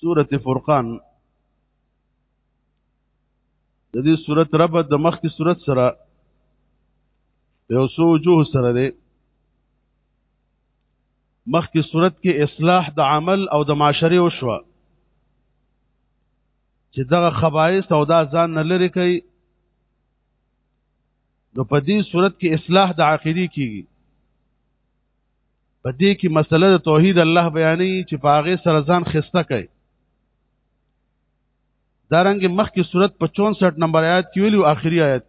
سورت فرقان د دې سورت رب د مخ کی سورت سره یو سو وجوه سره دی مخ کی سورت کې اصلاح د عمل او د معاشري وشوه چې دغه خبایس او دا ځان نه لري کوي نو په دې صورت کې اصلاح د عقیدې کیږي په دې کې مسله د توحید الله بیانې چې په هغه سره ځان خسته کوي دارنګ مخکې صورت په 64 نمبر آیات کې ویلو آخري آیات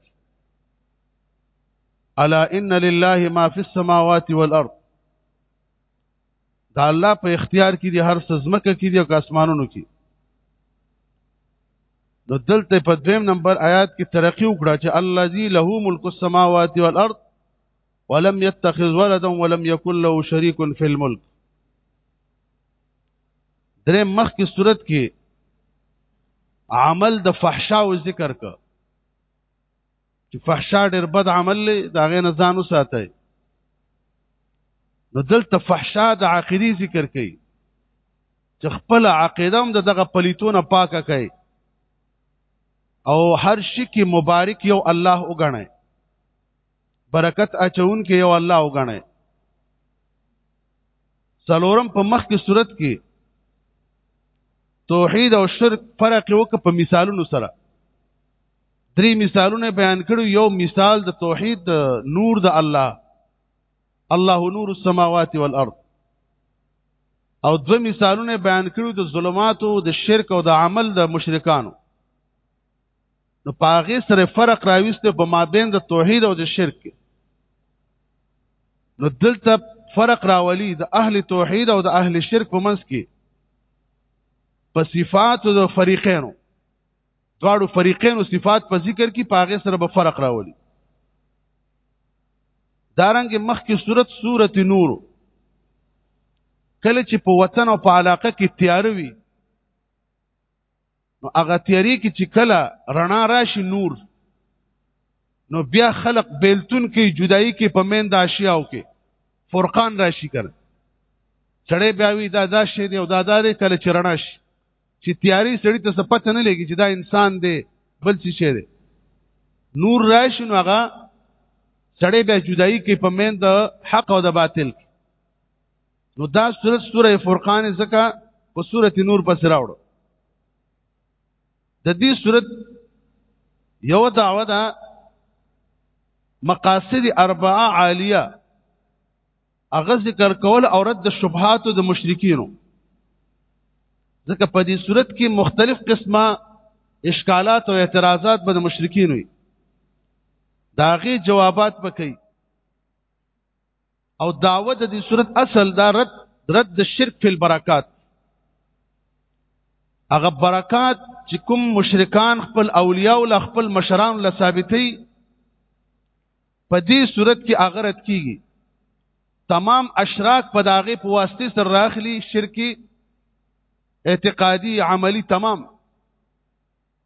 الا ان لله ما فی السماوات والارض دا الله په اختیار کې دي هر څه زمکه کې دي او اسمانونو کې نو دلته په دویم نمبر آیات کې ترقی وکړه چې الذی له ملک السماوات والارض ولم يتخذ ولدا ولم يكن له شريك في الملك درې مخ کی صورت کې عمل د فحشا او ذکر ک چې فحشا ډېر بد عمل لې دا غې نه ځان وساتي نو دلته فحشا د عقیدی ذکر کوي چې خپل عقیده هم دغه پلیتونه پاکه کوي او هر شي کې مبارک یو الله وګڼي برکت اچون کې یو الله وګڼي څلورم په مخ کې صورت کې توحید او شرک فرق وک په مثالونو سره درې مثالونه بیان کړو یو مثال د توحید د نور د الله الله نور السماوات والارض او دو مثالونه بیان کړو د ظلماتو د شرک او د عمل د مشرکانو نو پاغه سره فرق راويسته په مابین د توحید او د شرک نو دلته فرق راولي د اهل توحید او د اهل شرک په منځ کې په صفات د فریقینو دواړو فریقینو صفات په ذکر کې پاغه سره به فرق راولي دارنګ مخکې صورت صورت نور کله چې په وطن او په علاقه کې تیار وي نو هغه تیاری کې چې کله رڼا راشي نور نو بیا خلق بیلتون کې جدائی کې په مین د اشیاو کې فرقان راشي کړه سړی بیا وی دا دا شی دی او دا دا دی کله چې رڼا شي چې تیاری سړی ته څه پته نه لګي چې دا انسان دی بل څه شی دی نور راشي نو هغه سړی بیا جدائی کې په مین د حق او د باطل کې نو دا سوره سوره فرقان زکه په سوره نور پس راوړو د دې سوره یو دعوه ده مقاصد اربعه عالیه اغه ذکر کول او رد شبهات د مشرکینو ځکه په دې صورت کې مختلف قسمه اشکالات او اعتراضات به د مشرکین وي داغه جوابات وکړي او دعوت د دې صورت اصل دا رد رد د شرک فی البرکات هغه برکات چې کوم مشرکان خپل اولیاء او خپل مشران له ثابتې په دې صورت کې هغه رد کیږي تمام اشراک په داغه په واسطه سره راخلی شرکی اعتقادي عملی تمام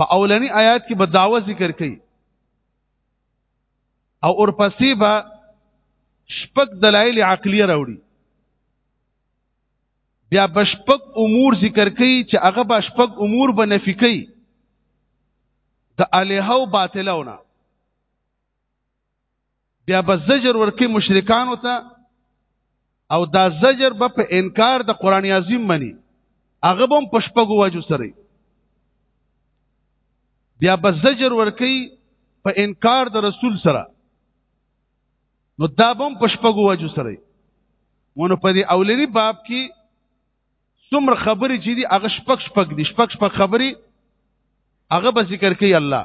په اولنی آیات کې به داوا ذکر کړي او اورپسې به شپږ دلایل عقلیه راوړي بیا بشپک امور ذکر کوي چې هغه بشپک امور به نفي کوي د الهو باطلونه بیا به زجر ورکی مشرکانو ته او دا زجر به په انکار د قران عظیم منی هغه بم پشپګو وجو سره بیا به زجر ورکی په انکار د رسول سره نو دا بم پشپګو وجو سره مونږ په دې اولنی باب کې څومره خبرې چې دي هغه شپک شپک دي شپک شپک خبرې هغه به ذکر کوي الله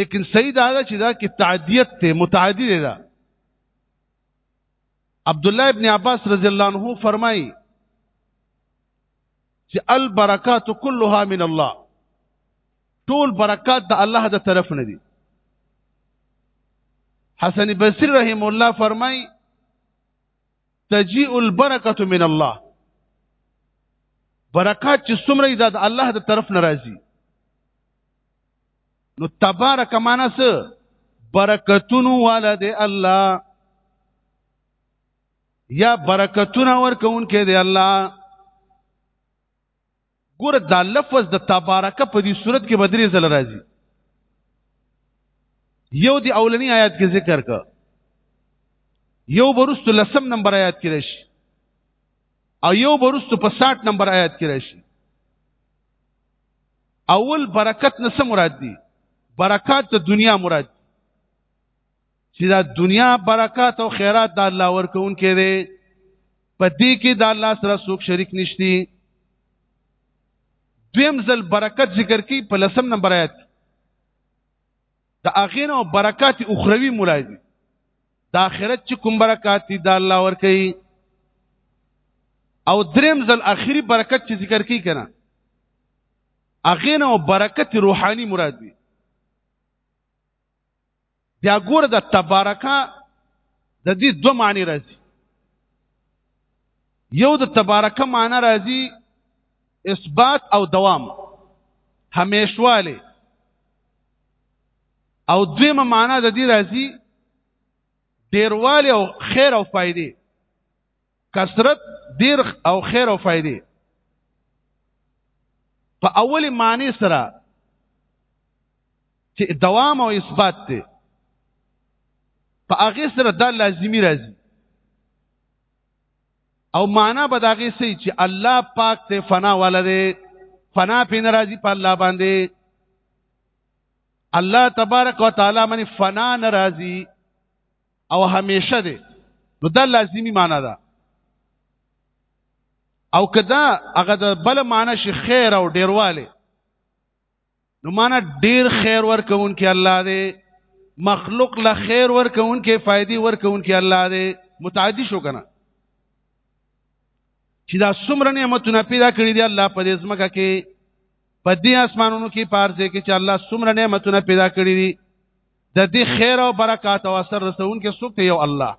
لیکن صحیح دا ده چې دا کې تعدیت ته متعدی دی دا عبد الله ابن عباس رضی الله عنه فرمایي چې البرکات كلها من الله ټول برکات د الله د طرف نه دي حسن بصری رحم الله فرمایي تجيء البرکه من الله برکات چې څومره د الله د طرف ناراضي نو تبارک معنا څه برکتونو والا دی الله یا برکتونه ورکون کې دی الله ګور دا لفظ د تبارک په دې صورت کې بدري زل راځي یو دی اولنی آیات کې ذکر کا یو برست لسم نمبر آیات کې راشي او یو برست په 60 نمبر آیات کې راشي اول برکت نه څه مراد دي برکات د دنیا مراد دي چې دا دنیا برکات او خیرات د الله ورکون کې دي په دې کې د الله سره څوک شریک نشتی دویم ځل برکت ذکر کی په لسم نمبر آیات د اخینه او برکات اخروی مراد دي د آخرت چې کوم برکات دي دا الله ور کوي او دریم ځل اخیری برکت چې ذکر کی کنه اغه نو برکت روحانی مراد دی بیا ګوره د تبارکا د دې دوه معنی راځي یو د تبارکا معنی راځي اثبات او دوام همیشواله او دویمه معنا د دې راځي ډیروالی او خیر او فائدې کثرت ډیر او خیر او فائدې په اولی معنی سره چې دوام او اثبات دی په هغه سره دا لازمی راځي او معنا به دا غي سي چې الله پاک ته فنا ولده فنا په ناراضي په الله باندې الله تبارک وتعالى من فنا ناراضي او همیشه ده نو دا لازمی معنا ده او کدا هغه د بل معنا شي خیر او ډیرواله نو معنا ډیر خیر ورکون کې الله دی مخلوق له خیر ورکون کې فائدې ورکون کې الله دی متعدی شو کنه چې دا څومره نعمتونه پیدا کړی دی الله په دې ځمکه کې په دې اسمانونو کې پارځه کې چې الله څومره نعمتونه پیدا کړی دي د دې خیر او برکات او اثر رسون کې څوک یو الله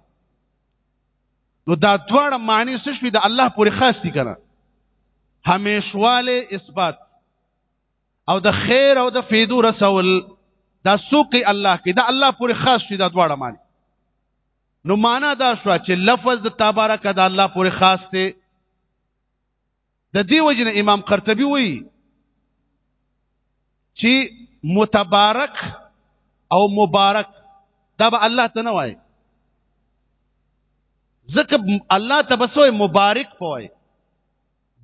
نو دا دواړه معنی څه شوي د الله پورې خاص دي کنه همیشواله اثبات او د خیر او د فیدو رسول دا سوق الله کې دا الله پورې خاص شي دا دواړه معنی نو معنا دا شو چې لفظ د تبارک د الله پورې خاص دی د دې وجنه امام قرطبي وایي چې متبارک او مبارک دا به الله ته نه وای ځکه الله ته بس وای مبارک پوي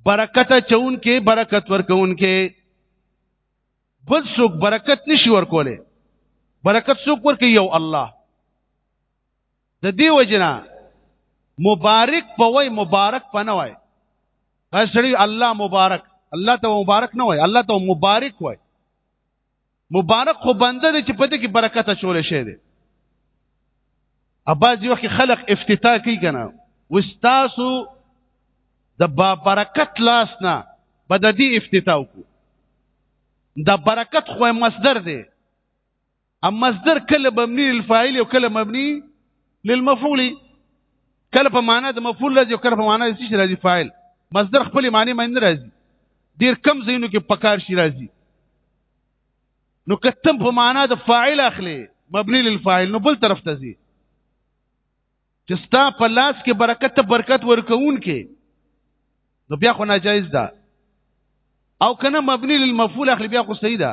برکت چون کې برکت ورکون کې بل څوک برکت نشي ورکوله برکت څوک ورکي یو الله د دې وجنا مبارک په وای مبارک په نه وای غشړي الله مبارک الله ته مبارک نه وای الله ته مبارک وای مبارک خو بنده دی چې په دې کې برکت شول شي دی اباز یو کې خلق افتتاح کوي کنه واستاسو د با برکت لاس نه بد دې افتتاح کو دا برکت خو مصدر دی ام مصدر کله مبني للفاعل او کله مبني للمفعول کله په معنا د مفعول راځي او کله په معنا د څه راځي فاعل مصدر خپل معنی معنی راځي ډیر کم زینو کې پکار شي راځي نو کتم په معنا د فاعل اخلي مبني للفاعل نو بل طرف ته ځي چې ستا په لاس کې برکت ته برکت ورکون کې نو بیا خو ناجایز ده او کنه مبني للمفعول اخلي بیا خو صحیح ده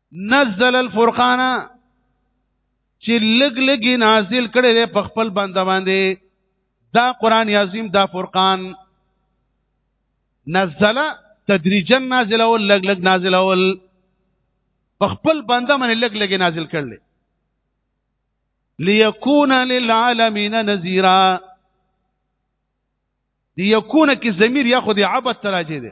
نزل الفرقان چې لګ لګي نازل کړي له خپل بند باندې دا قران عظیم دا فرقان نزل تدریجا نازل او لګ لګ نازل او خپل بند باندې لګ لګي نازل کړل ليكون للعالمين نذيرا ليكون کې ضمیر یا خو دی عبد تراجه دی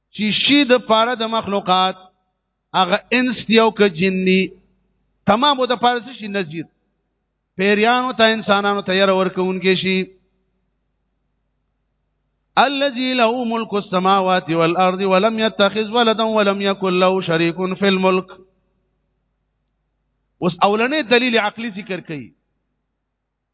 چې شي د پاره د مخلوقات هغه انس دی او که جنی تمام د پاره شي نذیر پیریانو ته انسانانو ته ير ورکوونکې شي الذي له ملك السماوات والارض ولم يتخذ ولدا ولم يكن له شريك في الملك اوس اولنې دلیل عقلی ذکر کړي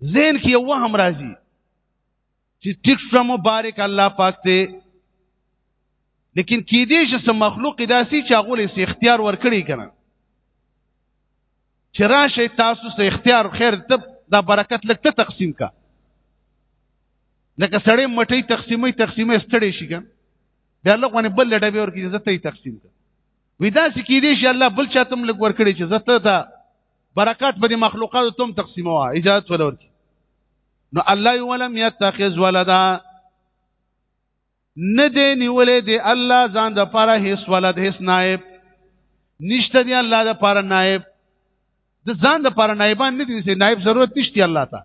زین کې یو هم راځي چې ټیک شو مبارک الله پاک ته لیکن کې دې چې مخلوق داسي چې هغه له اختیار ورکړي کنه چې راشه تاسو سه اختیار خیر ته دا برکت لکته تقسیم کا لکه سړی مټي تقسیمي تقسیمي ستړي شي کنه بیا الله غو نه بل ډبه ورکړي زته تقسیم کا ودا سې کې دې چې الله بل چاته هم لګ ورکړي چې زته ته برکات په دې مخلوقات تم تقسیمو اجازه ولور نو الله ولم يتخذ ولدا نه دې نیولې دې الله ځان د پاره هیڅ ولد هیڅ نائب نشته دې الله د پاره نائب د ځان د پاره نائبان نه دي چې نائب ضرورت نشته الله ته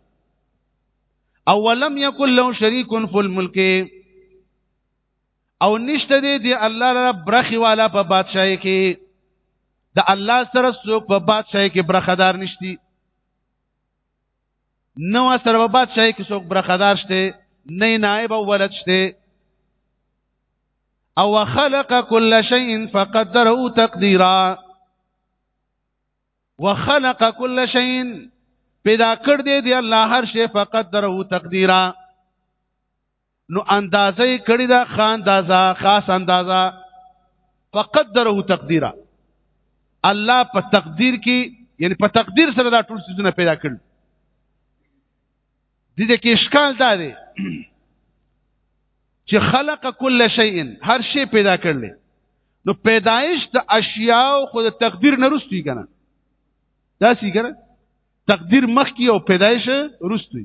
او ولم يكن له شريك في الملك او نشته دی دی الله لره برخي والا په بادشاہي کې د الله سره څوک په بادشاہي کې برخدار نشتی نو سره په بادشاہي کې څوک برخدار شته نه نائب او ولد شته او خلق كل شيء فقدره تقديرا وخلق كل شيء پیدا کړ دې دی الله هر شی فقدره تقديرا نو اندازه یې کړی دا خا اندازه خاص اندازه فقدره تقدیرا الله په تقدیر کې یعنی په تقدیر سره دا ټول سيزونه پیدا کړل د دې کې اشکال دا دی چې خلق کل شیء هر شی پیدا کړل نو پیدایش د اشیاء خو د تقدیر نه رستی کنه دا سی کنه تقدیر مخکې او پیدایش وروسته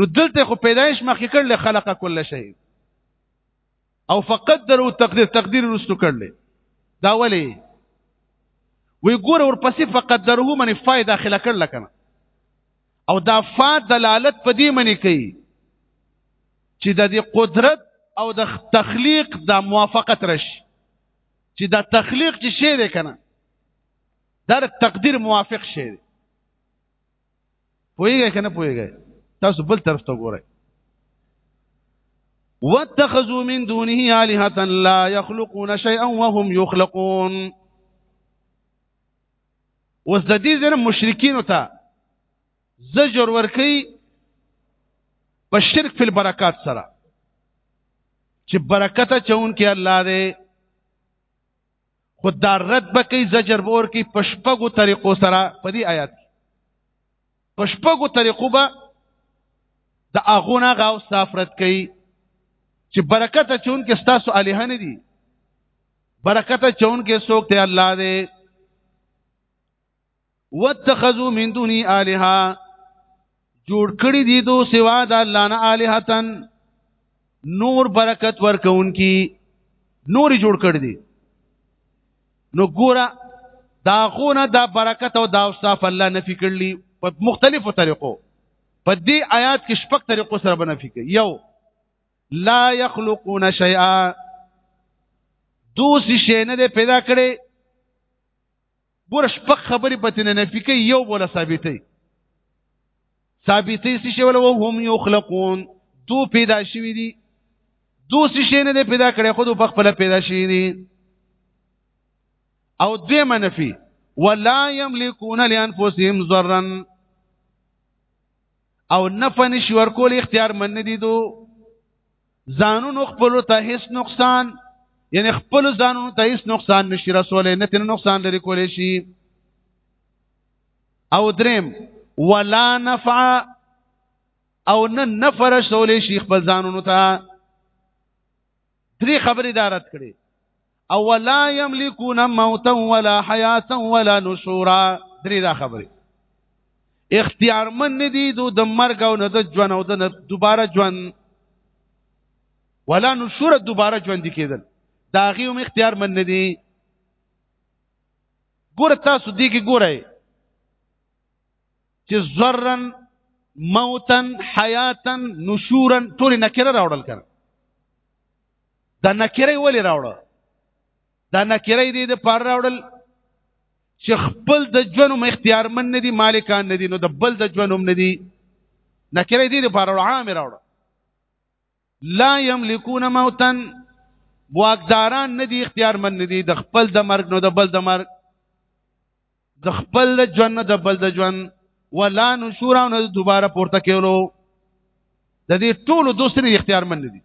نو دلته خو پیدایش مخکې کړل خلق کل شی او فقط درو تقدیر تقدیر وروسته کړل دا ولی وی ګور ورپسې فقط درو منی فای داخله کړل کنه او دا فا دلالت په دې منی کوي چې د دې قدرت او د تخلیق د موافقت راشي چې دا تخلیق چې شی دی کنه دا د تقدیر موافق شی دی پوهیږئ که نه پوهیږئ تاسو بل طرف ته ګورئ واتخذوا من دونه آلهة لا يخلقون شيئا وهم يخلقون اوس د دې زره مشرکین ته زجر ورکی په شرک فی البرکات سره چې برکت چون کې الله دې خو دا رد بکی زجر بور کی پشپګو طریقو سره په دې آیات پشپګو طریقو به د اغونه غاو صاف رد کی چې برکت چون کې ستاسو الہ نه دي برکت چون کې څوک ته الله دې واتخذوا من دوني الها جوړ کړی دي دو سوا د الله نه الهتن نور برکت ورکونکي نور جوړ کړی دي نو ګوره دا خونه دا برکت او دا اوصاف الله نفي کړلی په مختلفو طریقو په دې آیات کې شپږ طریقو سره بنفي کوي یو لا يخلقون شيئا دوسی شی نه پیدا کړي ګور شپږ خبرې پته نه نفي کوي یو بوله ثابتې ثابتې څه شی ول او هم یخلقون دو پیدا شوی دي دو څه شی نه پیدا کړي خود په خپل پیدا شوی دي او دې منفي ولا یملکون لانفسهم ضرا او نفع نشي ورکول اختیار من نه دي دو ځانونو خپل ته هیڅ نقصان یعنی خپل ځانونو ته هیڅ نقصان نشي رسولې نه تن نقصان لري کولې شي او دریم ولا نفع او نه نفر رسولې شي خپل ځانونو ته درې خبرې دارت کړي او ولا يملكون موتا ولا حياتا ولا نشورا درې دا خبره اختیار من ندی دو د مرګ او نه د ژوند او د دوباره ژوند ولا نشور دوباره ژوند کېدل دا غي هم اختیار من ندی ګور تاسو دې کې ګورئ چې زرن موتن حیاتن نشورن ټول نکره راوړل کړه دا نکره ولې راوړه دا نکره دې د پار راوړل چې خپل د ژوند هم اختیار من نه دي مالکان نه دي نو د بل د ژوند هم نه دي نکره دې د پار عام راوړه لا یملکون موتن واقداران نه دي اختیار من نه دي د خپل د مرګ نو د بل د مرګ د خپل د ژوند د بل د ژوند ولا نشور او دوباره پورته کېلو د دې ټولو دوستري اختیار من دي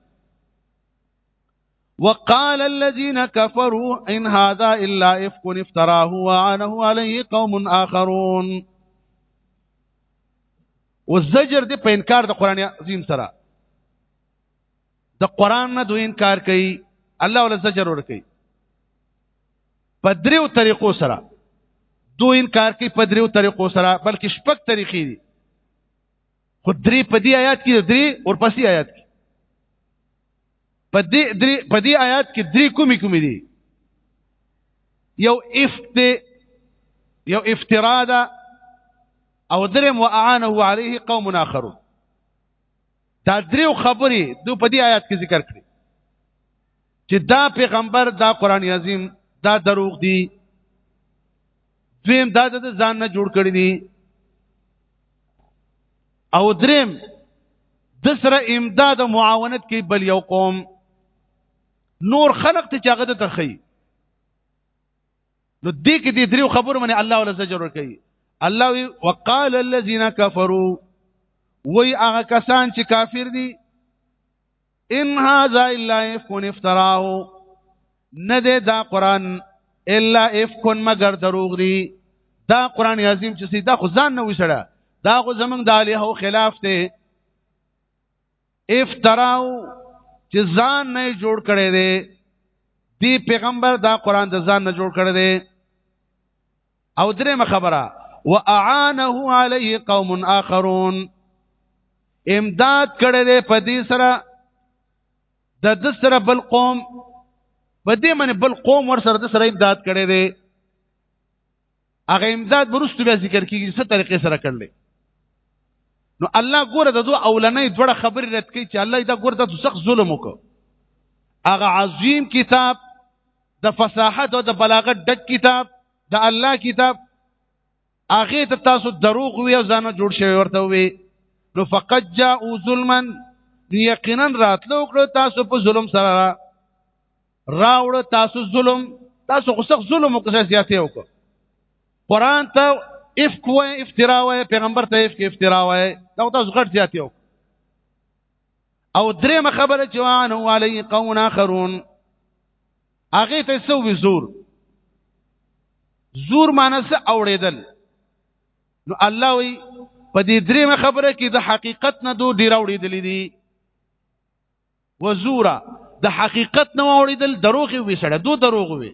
وقال الذين كفروا ان هذا الا افك افتراه وعنه عليه قوم اخرون والزجر دې په انکار د قران عظیم سره د قران نه دوی انکار کوي الله ولا زجر ور کوي په دریو طریقو سره دو انکار کوي په دریو طریقو سره بلکې شپږ طریقې دي خو درې په دې آیات کې درې اور پسې آیات کې په دې درې په دې آیات کې درې کومې کومې دي یو افت یو افترا ده او درم واعانه عليه قوم اخرون دا دریو خبرې دو په دې آیات کې ذکر کړې چې دا پیغمبر دا قران عظیم دا دروغ دی دویم دا د ځان نه جوړ کړی دی او دریم د سره امداد او معاونت کې بل یو قوم نور خلق ته چاغه د تخی نو دې کې دې دریو خبرو باندې الله ولا زجر ور کوي الله وقال الذين كفروا وی هغه کسان چې کافر دي ان هاذا الا افکن افتراه نه ده دا قران الا افکن مگر دروغ دی دا قران عظیم چې دا خو ځان نه وسړه دا خو زمنګ د الهو خلاف دی افتراو چې ځان نه جوړ کړي دی دی پیغمبر دا قران د ځان نه جوړ کړي دی او درېمه خبره واعانه عليه قوم اخرون امداد کړي دي په دې سره د د سره بل قوم په دې باندې بل قوم ور سره د سره امداد کړي دي هغه امداد ورستو بیا ذکر کیږي څه طریقې سره کړل نو الله ګوره د دوه اولنې دوړه خبرې رد کړي چې الله دا ګوره د سخت ظلم وکړ هغه عظیم کتاب د فصاحت او د بلاغت ډک کتاب د الله کتاب هغه ته تاسو دروغ وی او ځان جوړ شوی ورته وی نو فقط جاءوا ظلما یقینا راتلو کړو تاسو په ظلم سره راوړ تاسو ظلم تاسو خو سخت ظلم وکړ سیاسي وکړ قران ته افک و افترا و پیغمبر ته افک افترا و دا تاسو غټ سیاسي وکړ او درېمه خبره چې وان هو علی قون اخرون هغه ته سو وزور زور مانس اوړېدل نو الله وی په دې درېمه خبره کې د حقیقت نه دوه ډیر اوړېدلې دي وزورا د حقیقت نه اوړېدل دروغ وي سره دوه دروغ وي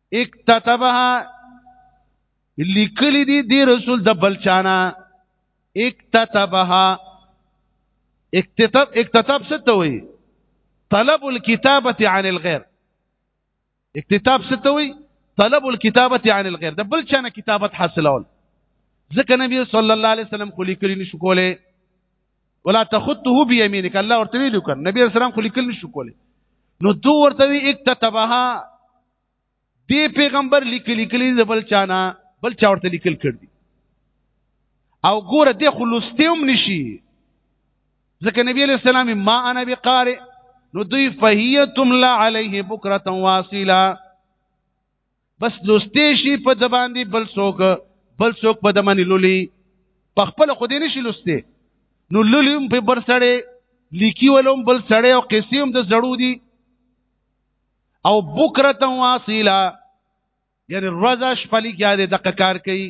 اکتتبها لیکلی دی دی رسول د بلچانا اکتتبها اکتتب اکتتب څه ته وایي طلب الكتابه عن الغير اکتتاب څه ته وایي طلب الكتابه عن الغير د بل چانه کتابت حاصلول ځکه نبی صلی الله علیه وسلم خو لیکلی نشو کوله ولا تخطه بيمينك الله ورته ویلو کړ نبی رسول الله خو لیکل نشو کولی نو دو ورته وی اکتتبها دی پیغمبر لیکل لیکلی د بل چانا بل چا ورته لیکل کړ دي او ګوره د خلوستیوم نشي ځکه نبی علیہ السلام ما انا بقارئ نو دوی فهیتم لا علیه بکرتا واصیلا بس لوستې شي په د باندې بل څوک بل څوک په د باندې لولي په خپل خو دې نشي لوستې نو لولي هم په بر سړی لیکي ولوم بل سړی او قصې هم د زړو دي او بکرته واصله یعنی روزه شپلی کې دې دقه کار کوي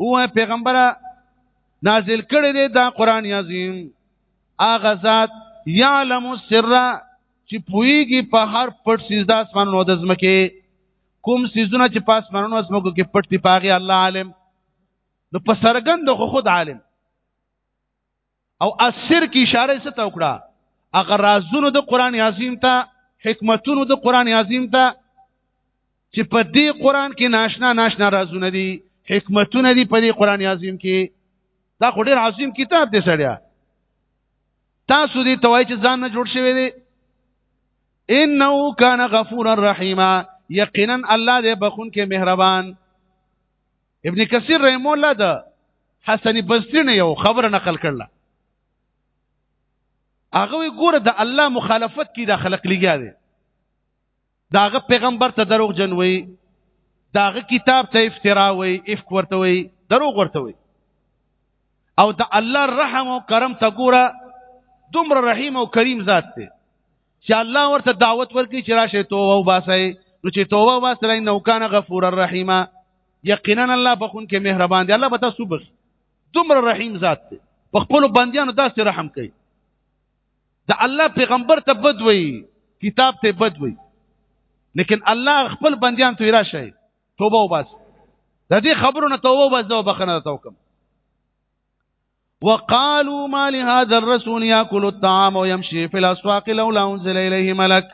او پیغمبره نازل کړی دی دا قران عظیم اغه ذات یعلم السر چې پویږي په هر پټ سیز د اسمانونو د زمکه کوم سیزونه چې په اسمانونو زمکو کې پټ دی پاغي الله عالم نو په سرګند خو خود عالم او اسر کی اشاره څه ته وکړه هغه رازونو د قران عظیم ته حکمتونو د قران عظیم ته چې په دې قران کې ناشنا ناشنا رازونه دي حکمتونه دي په دې قران عظیم کې دا خو ډیر عظیم کتاب دی سړیا تاسو دې توای چې ځان نه جوړ شوی دی انه کان غفورا رحیما یقینا الله دې بخون کې مهربان ابن کثیر رحم الله د حسن بصری نه یو خبره نقل کړل هغه وی ګوره د الله مخالفت کی د خلق لګیا دی داغه پیغمبر ته دروغ جن وی داغه کتاب ته افترا وی افک ورته وی دروغ ورته وی او د الله رحم او کرم ته ګوره دومره رحیم او کریم ذات دی چې الله ورته دعوت ورکړي چې راشه توبه وباسي نو چې توبه وباسي نو کان غفور الرحیم یقینا الله بخون کې مهربان دی الله به تاسو بخ دومره رحیم ذات دی په خپل بندیانو داسې رحم کوي د الله پیغمبر ته بد وي کتاب ته بد وي لیکن الله خپل بندیان ته راشه توبه وباسي د دې خبرو نه توبه وباسي او بخنه توکم وقالوا ما لهذا الرسول ياكل الطعام ويمشي في الاسواق لولا انزل اليه ملك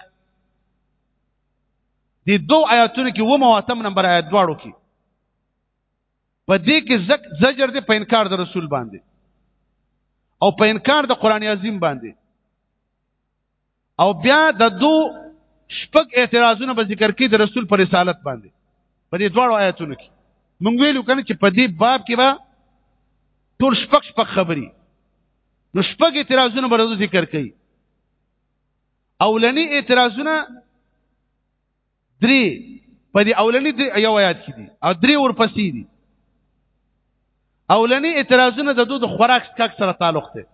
دي دو آیاتونو کې و مواتم نمبر آیات دواړو کې په دې کې زک زجر دې په انکار د رسول باندې او په انکار د قران عظیم باندې او بیا د دو شپږ اعتراضونه به ذکر کړي د رسول پر رسالت باندې په دې دواړو آیاتونو کې مونږ ویلو کنه چې په دې باب کې به ټول شپږ شپږ خبري نو شپږ اعتراضونه به ذکر کړي اولنی اعتراضونه درې په دې اولنی یو آیات کې دي او درې ورپسې دي اولنی اعتراضونه د دوی د خوراک سکک سره تعلق دی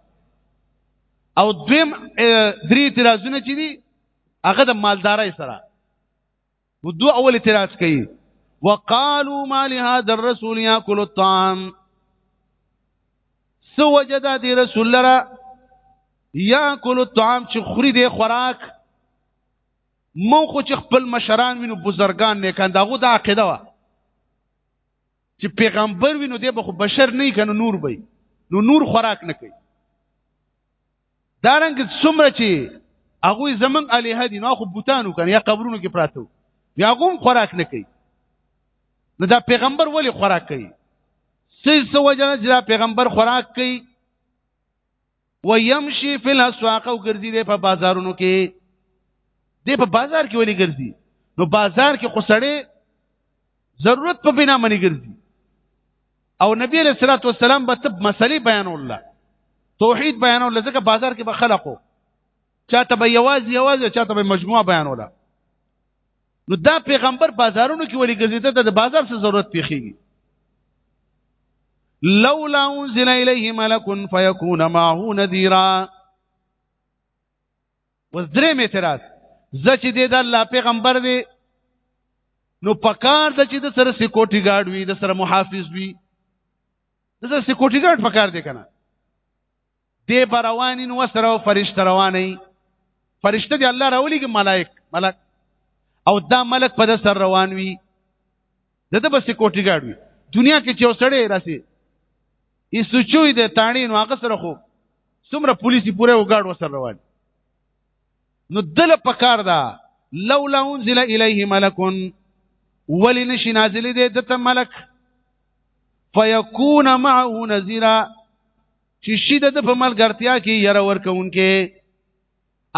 او دویم درې اعتراضونه چې دي هغه د مالدارۍ سره و دوه اول اعتراض کوي وقالوا ما لهذا الرسول ياكل الطعام سو وجد دي رسول لرا ياكل الطعام چې خوري دي خوراک مونږ خو چې خپل مشران وینو بزرګان نه کاند هغه د عقیده وا چې پیغمبر وینو دی به خو بشر نه کنه نور به نو نور خوراک نه کوي دارنګ څومره چې هغه زمنګ علی هدی نو خو بوتانو کنه یا قبرونو کې پراته یا غوم خوراک نه کوي نو دا پیغمبر ولی خوراک کوي سې سو وجنه چې دا پیغمبر خوراک کوي ويمشي في الاسواق او ګرځي دی په بازارونو کې دی په بازار کې ولي ګرځي نو بازار کې قصړې ضرورت په بنا منی ګرځي او نبی علیہ الصلوۃ والسلام به تب مسلې بیان الله توحید بیان الله ځکه بازار کې به خلقو چاته به یوازې یوازې چاته به مجموعه بیان ولا نو دا پیغمبر بازارونو کې ولې ګرځیده ته د بازار څه ضرورت پیخیږي لولا انزل الیه ملک فیکون معه نذیرا وزدرې می اعتراض زچ دې د الله پیغمبر دی نو پکار د چې د سره سکیورټي ګارد وي د سره محافظ وي د سره سکیورټي ګارد پکار دی کنه دی بروانین وسره او فرشته رواني فرشته دی الله راولېږي ملائک ملک او دا ملک په سر روان وي دته بس کوټی ګاډ وي دنیا کې چې وسړې راسي یې سوچوي د تاڼې نو هغه سره خو څومره پولیسي پوره وګاډ وسره روان نو دل پکار دا لولا انزل الیه ملک ولی نشی نازل دی دته ملک فیکون معه نذیرا چې شي د په ملګرتیا کې یره ورکوونکې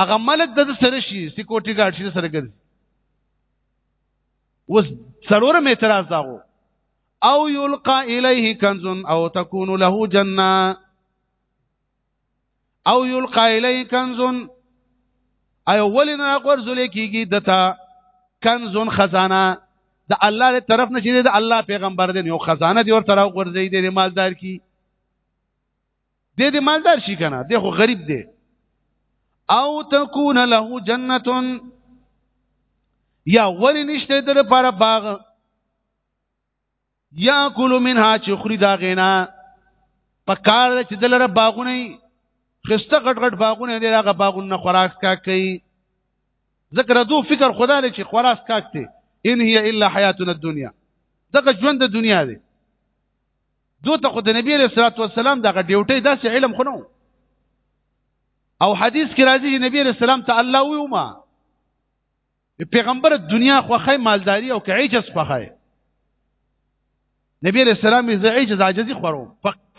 هغه ملک د سره شي سکیورټي ګارډ شي سره ګرځي وس ضرور مې اعتراض داغو او یلقا الیه کنز او تكون له جنہ او یلقا الیه کنز ای ولنا قرزل کیږي دتا کنز خزانه د الله له طرف نشي د الله پیغمبر دی یو خزانه دی ور طرف ورځي دی مالدار کی دې دې مالدار شي کنه دې خو غریب دی او تكون له جنته یا ولی نشته در لپاره باغ یا کول منها چې خوري دا غینا په کار چې دلره باغونه خسته غټ غټ باغونه دی هغه باغونه خوراک کا کوي ذکر دو فکر خدا لري چې خوراک کاکته ان هي الا حیاتنا الدنيا دغه ژوند د دنیا دی دوته خو د نبی علیہ الصلوۃ والسلام دغه ډیوټي داسې علم خو نه او حدیث کې راځي چې نبی علیہ السلام ته الله ویو ما پیغمبر دنیا خوخه مالداری او کعجز خوخه نبی علیہ السلام یې عجز عاجزي خورو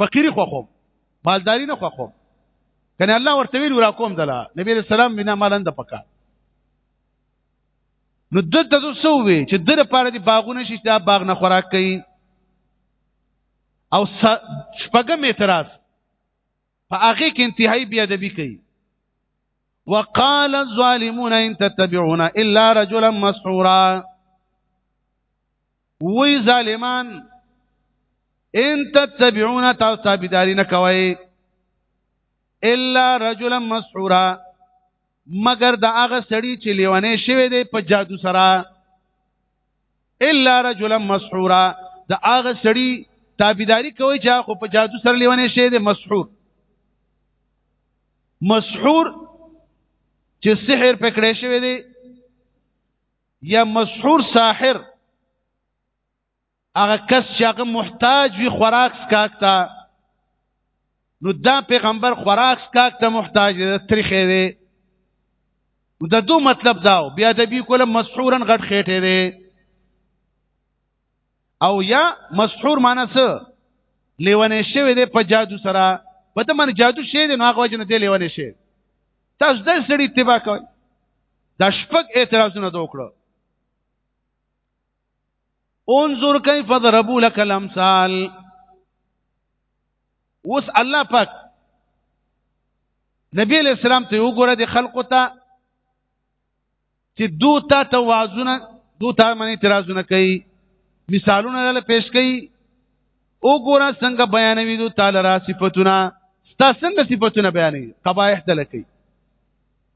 فقيري خوخو مالداری نه خوخو کنه الله ورته ویل را کوم دلا نبی علیہ السلام بنا مالند پکا نو دلته زه سووي چې د لپاره دی باغونه شي دا باغ نه خوراک کوي او شپږم اعتراض په هغه کې انتهایی بیا د بی کوي وقال الظالمون ان تتبعون الا رجلا مسحورا وی ظالمان ان تتبعون تاسو تابعداري نه کوي الا رجلا مسحورا مگر د هغه سړی چې لیونی شوی دی په جادو سره الا رجلا مسحورا د هغه سړی تابعداري کوي چې خو په جادو سره لیونی شوی دی مسحور مسحور چې سحر پکړې شوی دی یا مسحور ساحر هغه کس چې هغه محتاج وي خوراک سکاک ته نو دا پیغمبر خوراک سکاک ته محتاج دی تریخې دی نو د دو مطلب دا و بیا د بی کوله مسحورا غټ خېټه دی او یا مسحور معنی څه لیونه شوی دی په جادو سره په دې معنی جادو شوی دی نو هغه وجه نه دی لیونه شوی تاسو د سړي اتباع کوئ دا شپږ اعتراضونه دوکړو انظر کیف ضربوا لك الامثال اوس الله پاک نبی علیہ السلام ته وګوره د خلقو ته چې دو تا توازونه دو تا من اعتراضونه کوي مثالونه لاله پیش کوي او ګور څنګه بیانوي دو تعالی را صفاتونه ستا څنګه صفاتونه بیانوي قبایح دل کوي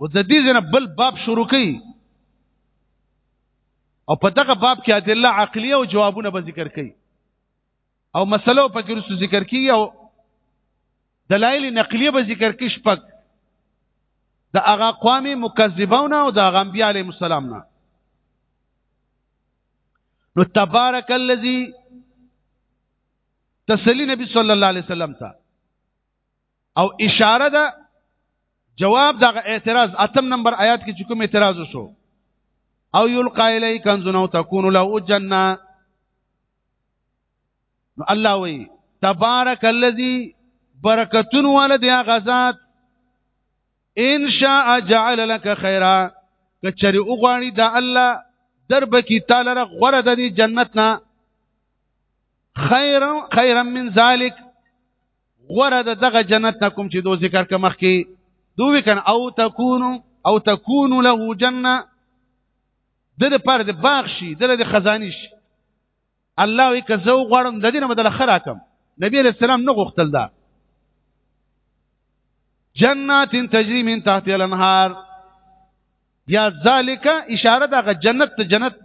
او د دې جن بل باب شروع کړي او په دغه باب کې ادله عقلیه او جوابونه به ذکر کړي او مسله په کې رسو ذکر کړي او دلایل نقلیه به ذکر کړي شپږ د هغه قوام مکذبونه او د هغه انبیاء علیهم السلام نه نو تبارک الذی تسلی نبی صلی الله علیه وسلم ته او اشاره ده جواب دغه اعتراض اتم نمبر آیات کې کوم اعتراض وشو او یلقا الی کنزن او تکون له جننه نو الله وی تبارک الذی برکتون ولد یا غزاد ان شاء جعل لك خیرا کچری وګړي دا الله درب کی تعالی را غره د جنت نه خیر خیر من ذلک غره د دغه جنت نه کوم چې دو ذکر کا مخ کې دوی کن او تکون او تکون له جننه د پر د باغ شي د د خزاني شي الله وی که زه غواړم د دې نه بدل خراکم نبی علیہ السلام نه غوښتل دا جنات تجری من تحت الانهار یا ذالک اشاره دغه جنت ته جنت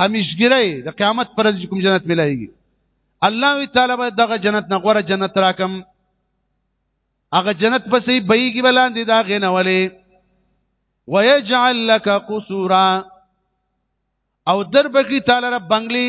همیشګری د قیامت پر ورځ کوم جنت ملایږي الله تعالی به دغه جنت نه غوړه جنت راکم هغه جنت پسې بېږي بلاندې دا غنه ولې ويجعل لك قصورا او دربکی تعالی رب بنگلی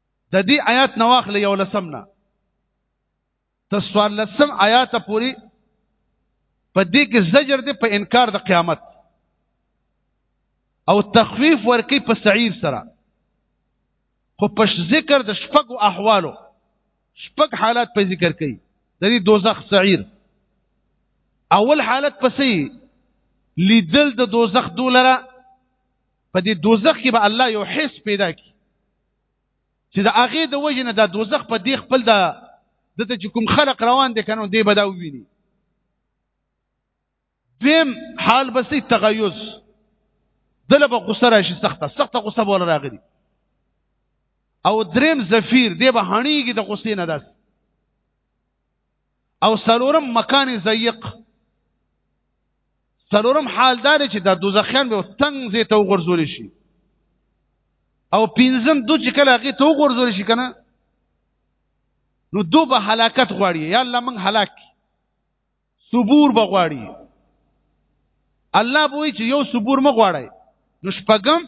د دې آیات نو اخلي یو لسم نه تر سوال لسم آیات پوری په دې کې زجر دی په انکار د قیامت او تخفیف ورکی په سعیر سره خو په ذکر د شپږ احوالو شپږ حالات په ذکر کوي د دې دوزخ سعیر اول حالت پسې لیدل د دوزخ دولره په دې دوزخ کې به الله یو حس پیدا کی چې د هغه د وجه نه د دوزخ په دی خپل د دته چې کوم خلق روان دي کنه دی به دا وویني دیم حال بسې تغیظ دله به غوسه راشي سخته سخته غوسه بوله راغلي او دریم زفیر دی به هانیږي د غوسې نه داس او سلورم مکان ضيق سلورم حال دا چې د دوزخیان به تنگ زی ته وغورځول شي او پنځم دو چې کله هغه ته وغورځول شي کنه نو دو به هلاکت غواړي یا الله موږ هلاک صبور به غواړي الله به چې یو صبور مغ غواړي نو شپږم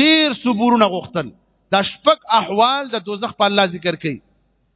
ډیر صبورونه غوښتل دا شپږ احوال د دوزخ په الله ذکر کوي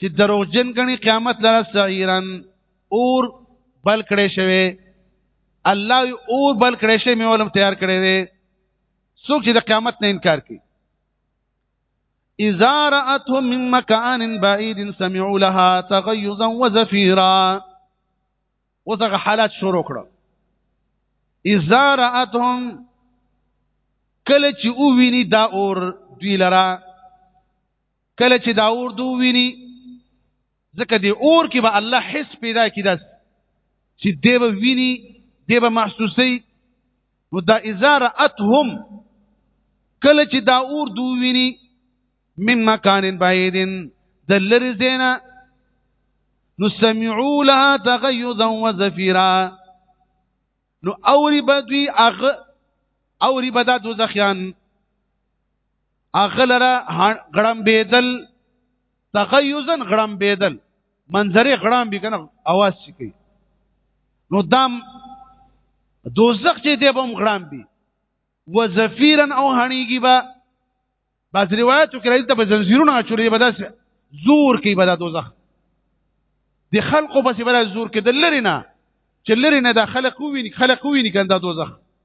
چې دروغجن غني قیامت لره سعیرن اور بل کړي شوی الله اور بل کړي شوی مې ولم تیار کړی دی څوک چې د قیامت نه انکار کوي اذا راتهم من مكان بعيد سمعوا لها تغيظا وزفيرا وزغ حالات شروع کړه اذا راتهم کله چې او ویني دا اور دوی لرا کله چې دا اور دو ویني ځکه دی اور کې به الله حس پیدا کی داس چې دی به ویني دی به محسوسي نو دا ازاره اتهم کله چې دا اور دو ویني من مکان بعیدن د لری زینا نو سمعو لها تغیظا وزفیرا نو اوری بدوی اغ اوری بدا دوزخیان هغه لره غړم بيدل تغيزن غړم بيدل منظرې غړم بي کنه اواز شي کوي نو دام دوزخ چې دی بم غړم بي وزفيرن او هنيږي با بعض روایتو کې راځي ته زنجیرونه اچولې به داسې زور کوي به دا دوزخ د خلقو پسې به زور کې د لری نه چې لری نه دا خلق وویني خلق وویني کنه دا دوزخ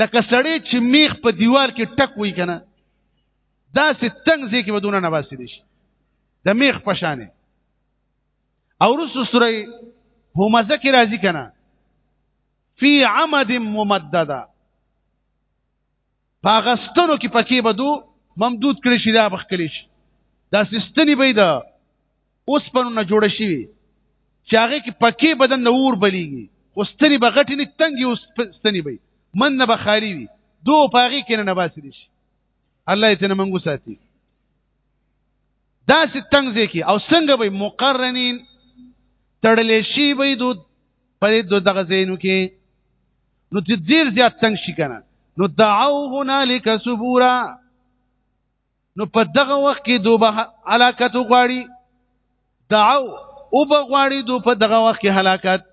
لکه سړی چې میخ په دیوال کې ټک وای کنه دا سه تنگ ځای کې ودونه نه باسي دي د میخ په شانې او رسو سورې همزه کې راځي کنه فی عمد ممدده پاغستنو کې پکې بدو ممدود کړی شي دا بخکلی شي دا سستنی به دا اوس پنو نه جوړ شي چې هغه کې پکې بدن نه اور بلیږي خو ستنی به غټې نه تنګي اوس ستنی به من نه بخاري وي دو پاغي کې نه باسي دي شي الله دې نه منغو ساتي دا ستنګ ځکه او څنګه به مقرنین تړلې شي به دو پرې دو دغه زینو کې نو دې ډیر زیات تنگ شي کنه نو دعو هنالک صبورا نو په دغه وخت کې دوبه هلاکت غواړي دعو او بغواړي دو په دغه وخت کې هلاکت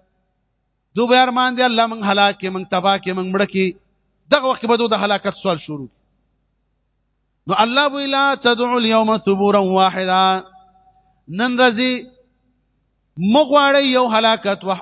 دو به ارمان دي الله من هلاک کې من تبا کې من مړ کې دغه وخت به دو د هلاکت سوال شروع نو الله بو لا تدعو اليوم ثبورا واحدا نن رزي مغواړي یو هلاکت وح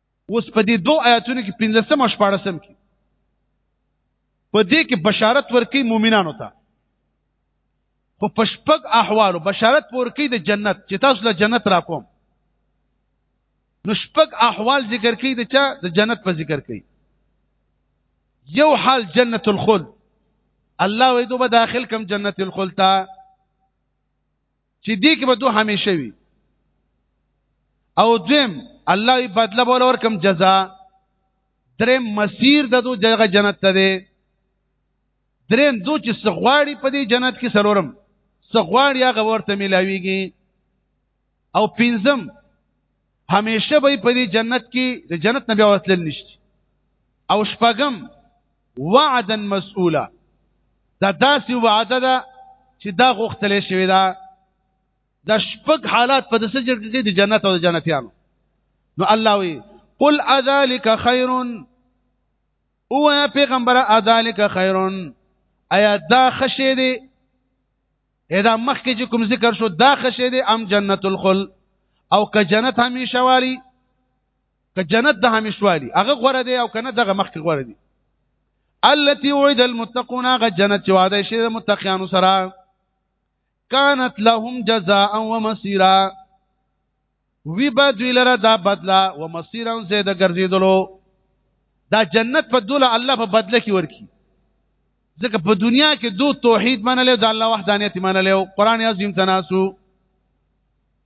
اوس په دې دوه آیاتونو کې 15 او 14 کې په دې کې بشارت ورکړي مؤمنانو ته په پشپک احوالو بشارت ورکړي د جنت چې تاسو له جنت راکوم نو شپږ احوال ذکر کړي د چا د جنت په ذکر کړي یو حال جنت الخلد الله وې دوه داخل کم جنت الخلد ته چې دې کې به دوه همیشه وي او دویم الله یې بدله بوله ورکم جزا درې مسیر د دوه جګه جنت ته دی درې دوه چې سغواړي په دې جنت کې سلورم سغواړي هغه ورته ملاويږي او پنځم همیشه به په دې جنت کې د جنت نه بیا وصل نشي او شپږم وعدا مسئولا دا داسې وعده ده چې دا غوښتل شوی دا د شپږ حالات په دسه جرګه کې د جنت او د جنتیانو نو الله وی قل اذالک خیر او یا پیغمبر اذالک خیر ایا دا خشه دی ادا مخکې چې کوم ذکر شو دا خشه دی ام جنت الخل او که جنت همیشه والی که جنت د همیشوالي هغه غوړه دی او کنه دغه مخکې غوړه دی التي وعد المتقون هغه جنت چې وعده شي د متقینو سره كانت لهم جزاء ومصيرا وی بد وی لره دا بدلا و مصیرا زید ګرځیدلو دا جنت په دوله الله په بدله کې ورکی ځکه په دنیا کې دو توحید منلې د الله وحدانیت منلې او قران عظیم تناسو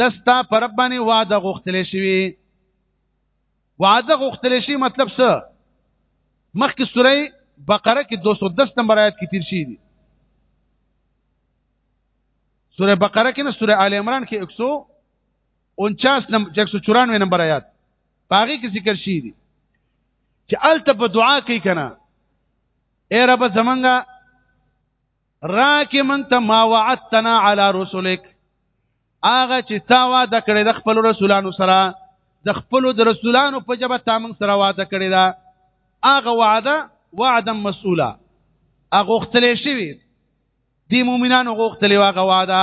دستا پر رب باندې وعده غوښتل شوی وعده غوښتل شي مطلب څه مخکې سوره بقره کې 210 نمبر آیات کې تیر شي دي سوره بقره کې نه سوره آل عمران کې 149 نمبر 194 نمبر آیات باغی کې ذکر شي دي چې الته په دعا کې کنا اے رب زمنګا راکې من ته ما وعدتنا علی رسولک هغه چې تا وعده کړې د خپل رسولانو سره د خپل د رسولانو په جبه تا موږ سره وعده کړې ده هغه وعده وعده مسؤوله هغه غختلې شوی دی مؤمنانو غختلې هغه وعده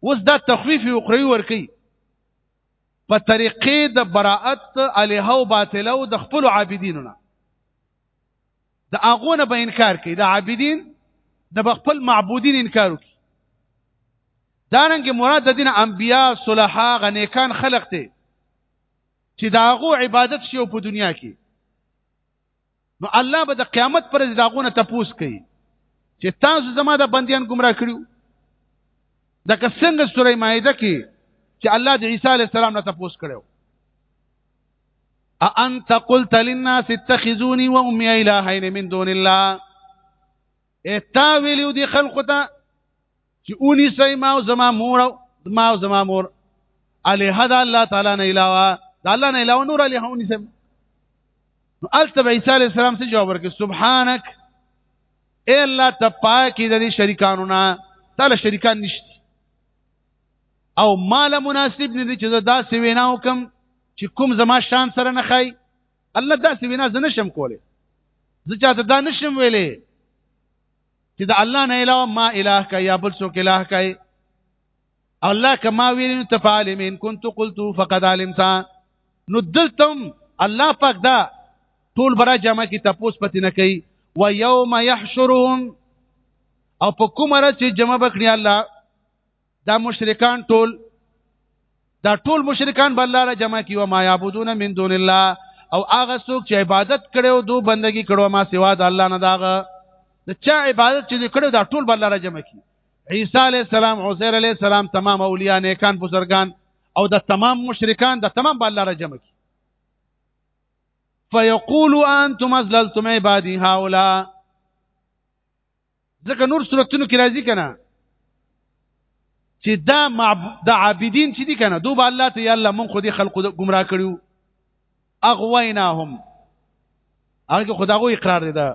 اوس دا تخفیف اخروی ورکی په طریقې د براءت الہ او باطل او د خپل عابدینو نه د اغونه به انکار کوي د عابدین د خپل معبودین انکار کوي دارنګ مراد د دین انبیا صلحا غنیکان خلق ته چې داغو عبادت شي په دنیا کې نو الله به د قیامت پر ځداغونه تپوس کوي چې تاسو زما د بندیان گمراه کړیو د کسنګ سورې مائده کې چې الله د عیسی علی السلام نه تپوس کړو ا انت قلت للناس اتخذوني وامي الهين من دون الله اتا ویلو دي خلقته چې اونی سي ما او زما مور ما او زما مور علی هدا الله تعالی نه علاوه د الله نه علاوه نور علی هونی سم نو التب عیسی علی السلام څه جواب ورکړ سبحانك اے الله ته پاکي د شریکانو نه تعالی شریکان نشته او مال مناسب نه دي چې دا سی وینا وکم چې کوم زما شان سره نه خای الله دا سی وینا زنه شم کوله زه چاته دا نشم ویلې چې د الله نه علاوه ما اله کوي یا بل څوک اله کوي الله کما ویل تفعلم ان كنت قلت فقد علمت نو دلتم الله پاک دا ټول برا جمع کی تپوس پتی نه کوي و یوم یحشرهم او په کومه چې جمع بکړي الله دا مشرکان ټول دا ټول مشرکان بل الله جمع کیو ما یعبدون من دون الله او هغه څوک چې عبادت کړو دو بندگی کړو ما سوا د الله نه داغه د چا عبادت چې کړو دا ټول بل الله جمع کی عیسی علی السلام عزیر علی السلام تمام اولیاء نیکان بزرگان او د تمام مشرکان د تمام بل الله جمع کی فیقول انتم ازللتم عبادی هؤلاء ځکه نور صورتونو کې راځي کنه چې دا معبود د عابدین چې دي کنه دوی به الله ته یا الله مونږ خو دې خلقو گمراه کړیو اغویناهم هغه خداغو اقرار دی دا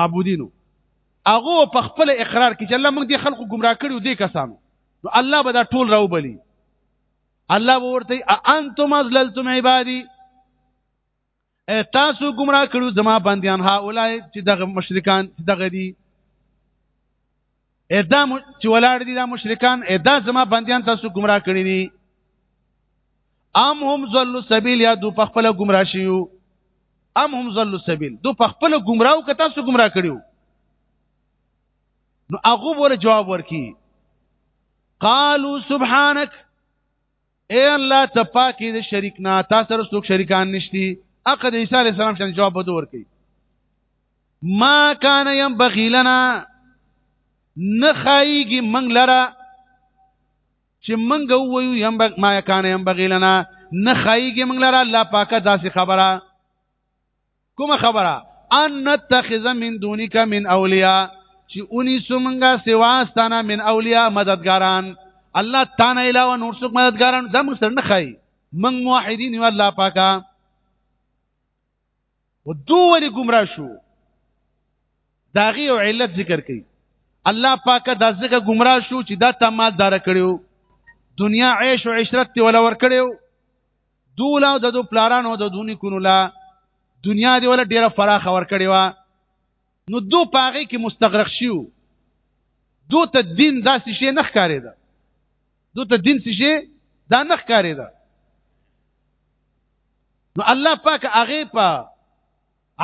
معبودینو هغه په خپل اقرار کې چې الله مونږ دې خلقو گمراه کړیو دې کسانو نو الله به دا ټول راو بلی الله ورته انتم ازللتم عبادي اے تاسو گمراه کړو زما بندیان ها اولای چې دغه مشرکان دغه دي اے دا چې ولاړ دي دا مشرکان اے دا زما بندیان تاسو گمراه کړی دي ام هم ظل سبیل یا دو پخپل گمراه شیو ام هم ظل سبیل دو پخپل گمراهو که تاسو گمراه کړیو نو هغه ور جواب ورکی قالو سبحانك اے الله ته پاکي د شریک نه تا سره څوک شریکان نشتی اقا د عیسی علی السلام شان جواب بدور کوي ما کان یم بخیلنا نه خایږي منګ لره چې منګ وایو یم بغ ما کان یم بخیلنا نه خایږي منګ لره الله پاکه داسې خبره کومه خبره ان نتخذ من دونک من اولیاء چې اونی سمنګا سوا ستانه من اولیاء مددګاران الله تعالی علاوه نور څوک مددګاران زموږ سره نه خای من موحدین یو الله پاکا ودو ولی گمراه شو داغي او علت ذکر کړي الله پاکه دا ځکه گمراه شو چې دا تمال دار کړیو دنیا عیش او عشرت ته ولا ور کړیو دولا د دو پلارانو د دونی کونو لا دنیا دی ولا ډیره فراخه ور کړی و نو دو پاغي کې مستغرق شیو دو ته دین داسې شي نه ښکارې ده دو ته دین څه شي دا نه ښکارې ده نو الله پاک هغه په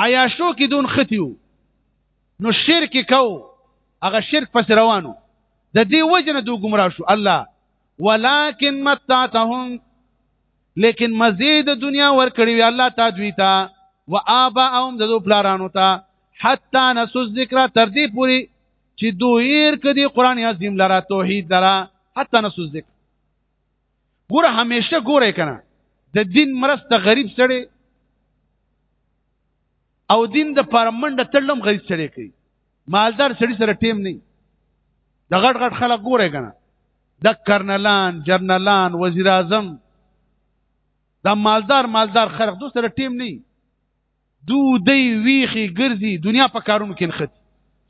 عیاشو کې دون ختیو نو شرک کو هغه شرک پس روانو د دې وجنه دو گمراه شو الله ولکن متعتهم لیکن مزید دنیا ور کړی وی الله تا دوی تا و آباهم د دو پلارانو تا حتا نسو ذکر تر دې پوری چې دوی هر کدي قران عظیم لرا توحید لرا حتا نسو ذکر ګوره همیشه ګوره کنه د دین مرسته غریب سره او دین د پرمنډه تړلم غریب سره کوي مالدار سړي سره ټیم نه د غټ غټ خلک ګوره کنه د کرنلان جرنلان وزیر اعظم د مالدار مالدار خلک دوی سره ټیم نه دو دی ویخي ګرځي دنیا په کارونو کې نختی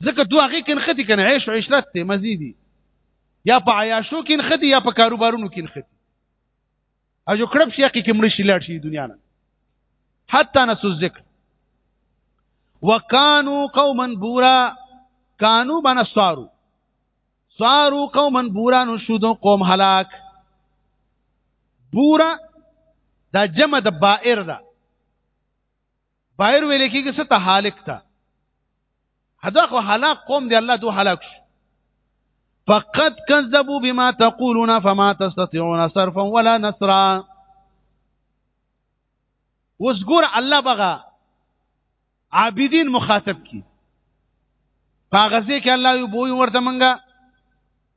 ځکه دوه هغه کې نختی کنه عيش او عشرت ته مزيدي یا په عیاشو کې نختی یا په کاروبارونو کې نختی اجو کړب شي کې مړ شي لاړ شي دنیا نه حتی نسو ذکر وکانو قوما بورا کانو بنا سارو سارو قوما بورا نو شودو قوم هلاک بورا دا جمع د بائر ده بایر ویل کېږي څه ته هالک ته هدا خو هلاک قوم دی الله دو هلاک شو فقط كذبوا بما تقولون فما تستطيعون صرفا ولا نصرا وسګور الله بغا عابدین مخاطب کی کاغذې کې الله یو بوې ورته منګه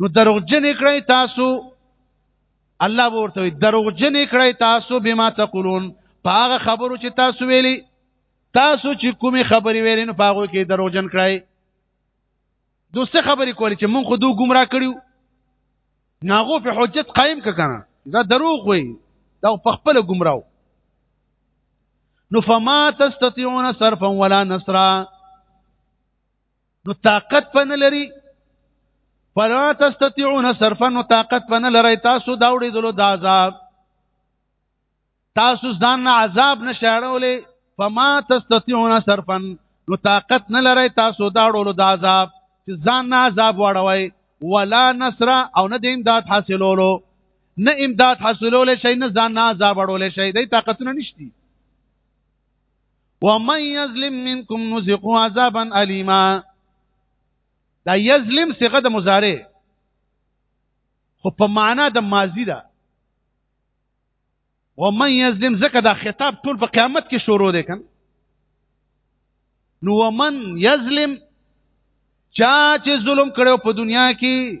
نو دروغجن کړی تاسو الله ورته دروغجن کړی تاسو بما تقولون پاغه خبرو چې تاسو ویلي تاسو چې کومې خبرې ویلې نو پاغه کې دروغجن کړی دوسته خبرې کولې چې مونږ خو دوه گمراه کړیو ناغو په حجت قائم ککنه دا دروغ وي دا په خپل گمراو نو فما تستطيعون صرفا ولا نصرا نو طاقت په نه لري فلا تستطيعون صرفا نو طاقت په نه لري تاسو دا وړي دلو د عذاب تاسو ځان نه عذاب نشړولې فما تستطيعون صرفا نو طاقت نه لري تاسو دا وړو د عذاب چې ځان نه عذاب وړوي ولا نصر او نه د امداد حاصلولو نه امداد حاصلولې شي نه ځان نه عذاب وړولې شي د طاقتونه نشتی ومن یظلم منکم نذقو عذابا الیما دا یظلم صيغه د مضارع خو په معنا د ماضی ده ومن یظلم زکه دا خطاب ټول په قیامت کې شروع دی کنه نو ومن یظلم چا چې ظلم کړو په دنیا کې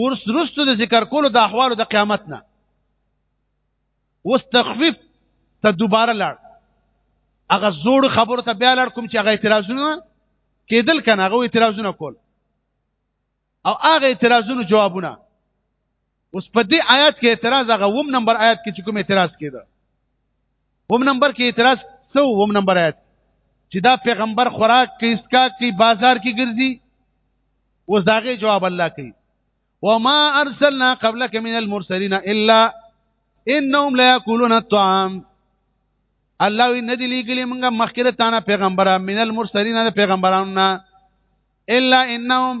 ورس رستو د ذکر کولو د احوالو د قیامت نه اوس تخفیف ته دوباره لاړ هغه زوړ خبرو ته بیا لاړ کوم چې هغه اعتراضونه کېدل کنه هغه اعتراضونه کول او هغه اعتراضونو جوابونه اوس په دې آیات کې اعتراض هغه وم نمبر آیات کې چې کوم اعتراض کېده هم نمبر کې اعتراض سو هم نمبر آیت چې دا پیغمبر خوراک کې اسکا کې بازار کې ګرځي اوس داغه جواب الله کوي وما ارسلنا قبلك من المرسلين الا انهم لا ياكلون الطعام الله وی ندی لیګلی مونږه مخکره تانه پیغمبره من المرسلین د پیغمبرانو نه الا انهم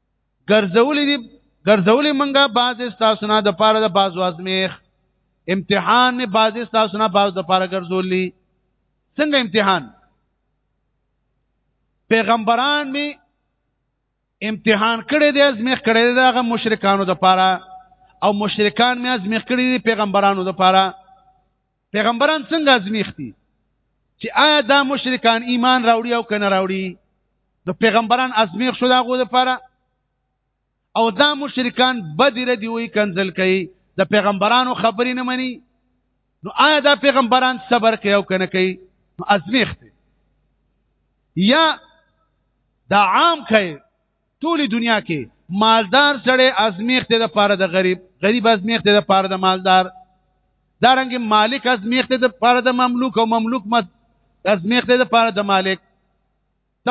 ګرځولې دي ګرځولې منګه باز تاسو نه د پاره د باز وازمیخ امتحان نه باز تاسو نه باز د پاره ګرځولې څنګه امتحان پیغمبران می امتحان کړي دي ازمیخ کړي دي هغه مشرکانو د پاره او مشرکان می ازمیخ کړي دي پیغمبرانو د پاره پیغمبران څنګه ازمیختی چې آیا دا مشرکان ایمان راوړي او کنه راوړي د پیغمبران ازمیخ شو دا غو لپاره او دا مشرکان بدر دی وی کنزل کوي د پیغمبرانو خبرې نه مني نو آیا دا پیغمبران صبر کوي او کنه کوي نو ازمیخ دی یا دا عام کوي ټولې دنیا کې مالدار سړی ازمیخته د پاره د غریب غریب ازمیخته د پاره د مالدار دا رنګ مالک ازمیخته د پاره د مملوک او مملوک مت ازمیخته د پاره د مالک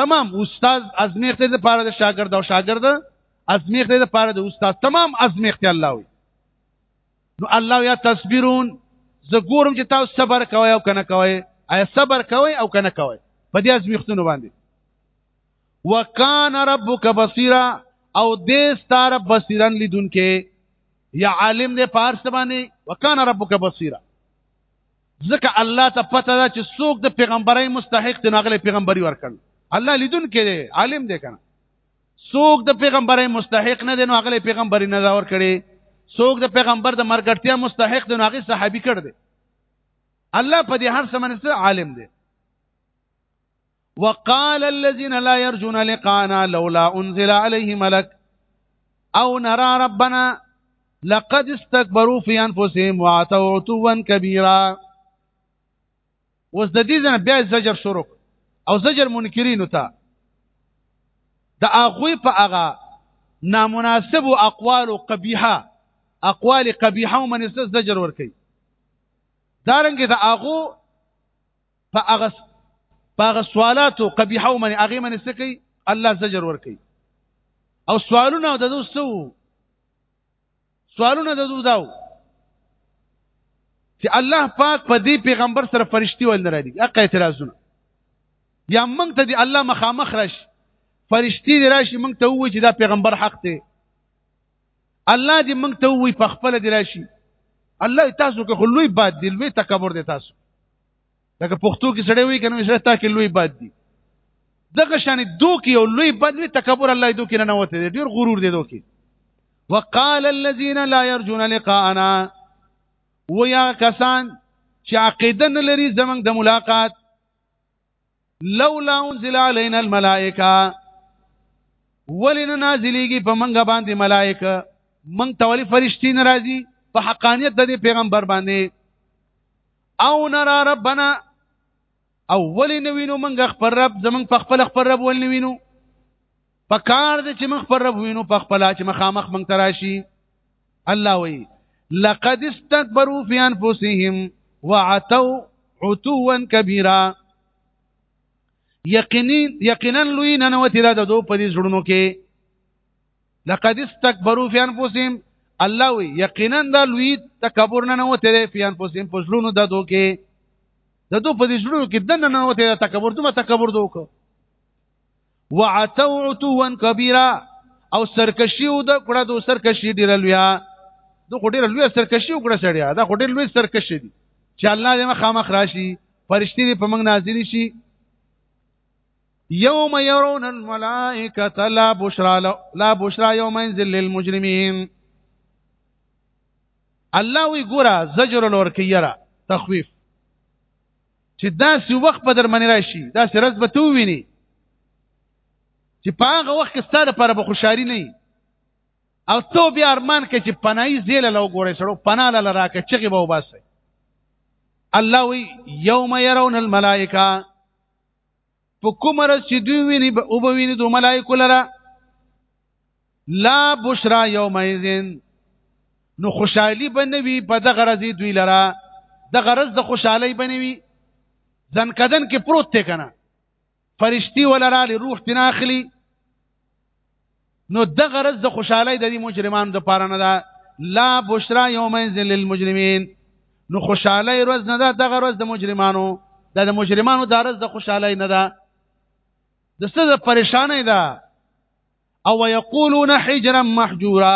تمام استاد ازمیخته د پاره د شاګرد او شاګرد ازمیخته د پاره د استاد تمام ازمیخته الله وي نو الله یا تصبرون زه ګورم چې تاسو صبر کوئ او کنه کوئ آیا صبر کوئ او کنه کوئ په دې ازمیختونو باندې وکان ربک بصیرا او دې ستاره بصیرن لیدونکې یا عالم دې پارس باندې وکان ربک بصیرا ځکه الله ته پته ده چې څوک د پیغمبري مستحق دی ناغله پیغمبري ورکړ الله لیدون کې دی عالم دی کنه څوک د پیغمبري مستحق نه دی ناغله پیغمبري نه ور کړی څوک د پیغمبر د مرګټیا مستحق دی ناغله صحابي کړ دی الله په دې هر څه باندې عالم دی وقال الذين لا يرجون لقانا لولا انزل عليه ملك او نرى ربنا لقد استكبروا في انفسهم وعتوا عتوا كبيرا وز د دې ځنه بیا زجر شروع او زجر منکرین ته د اغوی په اغا نامناسب او اقوال قبیحه اقوال قبیحه ومن زجر ورکي دارنګه د اغو په هغه په هغه سوالاتو قبیحه ومني هغه منې څه کوي الله زجر ور کوي او سوالونه د دوستو سوالونه د دوستو داو چې الله پاک په دې پیغمبر سره فرشتي ول نه راځي اقا اعتراضونه یا موږ ته دی الله مخامخ راشي فرشتي دی راشي موږ ته وایي چې دا پیغمبر حق دی الله دې موږ ته وایي په خپل دی راشي الله تاسو کې خلوی باد دی لوی تکبر دی تاسو لکه پښتو کې سړی وایي کنه چې تا کې لوی بد دي دغه شان دوکي او لوی بد وي تکبر الله دوکي نه نوته دي ډیر غرور دي دوکي وقال الذين لا يرجون لقاءنا ويا کسان چې عقیده نه لري زمنګ د ملاقات لولا انزل علينا الملائکه ولن نازلېږي په منګه باندې ملائکه من تولی فرشتي ناراضي په حقانيت د پیغمبر باندې او نرى ربنا او ولن وینو منګه خپل رب زمنګ په خپل خپل رب ولن وینو په کار دې چې مخ پر رب وینو په خپل چې مخامخ مونږ تراشي الله وی لقد استكبروا في انفسهم وعتوا عتوا كبيرا یقینا یقینا لوی ننوتی دا د دو په دې زړونو کې لقد استكبروا في انفسهم الله وی یقینا دا لوی تکبر نه نوته دی فیان پوسیم پسلونو د دوه کې د دوه په دې شروع کې دنه نه نوته تکبر دوه تکبر دوه وعتو عتوا کبیره او سرکشی او د کړه دو سرکشی ډیر لویا دو خو ډیر لویا سرکشی او کړه سړیا دا خو ډیر لوی سرکشی دی چې الله دې مخامخ راشي فرشتي دې په موږ نازل شي یوم يرون الملائکه لا بشرا لا بشرا یوم انزل للمجرمین الله وی ګورا زجر لور کیرا تخویف چې داسې وخت به در منې راشي داسې رز به ته وویني چې په هغه وخت کې ستا لپاره به خوشحالي نه او تو بیا ارمان کې چې پناهي زیله لو ګورې سړو پناه لاله راکې چغې به وباسي الله وی یوم يرون الملائکه په کومه ورځ چې دوی ویني او به ویني د ملائکو لره لا بشرا یومئذین نو خوشحالی بنوي په دغه ورځ دوی لره د غرض د خوشحالي بنوي ځنکدن کې پروت ته کنه فرشتي ولراله روح تناخلي نو دغه رز د خوشحالي د مجرمانو د پاره نه ده لا بشرا یومئذ للمجرمین نو خوشحالي روز نه ده دغه روز د مجرمانو دا د مجرمانو د روز د خوشحالي نه ده د څه د پریشانې ده او یقولون حجرا محجورا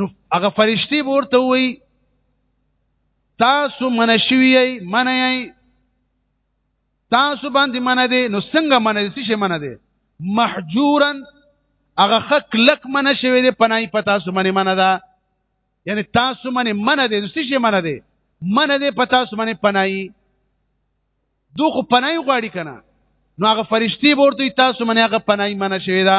نو هغه فرشتي ورته وي تاسو منشوي منه تاسو باندې منه دي نو څنګه منه دي څه منه دي محجورا هغه خک لک منه شوی دی پنای په تاسو باندې منه ده یعنی تاسو باندې منه دي نو څه منه دي منه دي په تاسو باندې پنای دوه خو پنای غواړي کنه نو هغه فرشتي ورته تاسو باندې هغه پنای منه شوی ده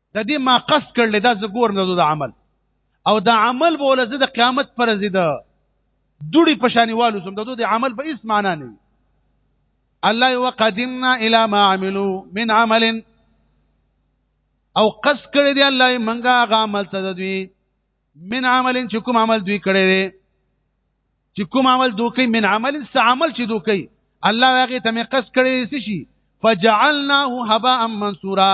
د دې ما قصد کړل دا زه ګور نه د عمل او دا عمل به ولزه د قیامت پر زید دوړي پشانیوالو سم د دوی عمل به هیڅ معنا نه الله وقدمنا الى ما عملوا من عمل او قص کړی دی الله منګه هغه عمل ته دوی من عمل چې کوم عمل دوی کړی دی چې کوم عمل دوی من عمل څه عمل چې دوی الله هغه ته قص کړی شي فجعلناه هباء منصورا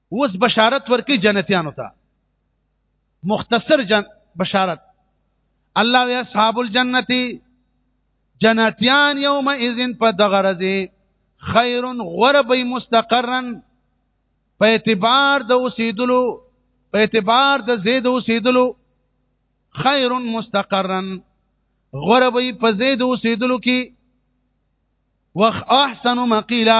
اوس بشارت ورکی جنتیانو ته مختصر جن بشارت الله یا اصحاب الجنتی جنتیان یوم اذن په دغه ورځ خیر غرب مستقرا په اعتبار د اوسیدلو په اعتبار د زید اوسیدلو خیر مستقرا غرب په زید اوسیدلو کې وخ احسن مقیلا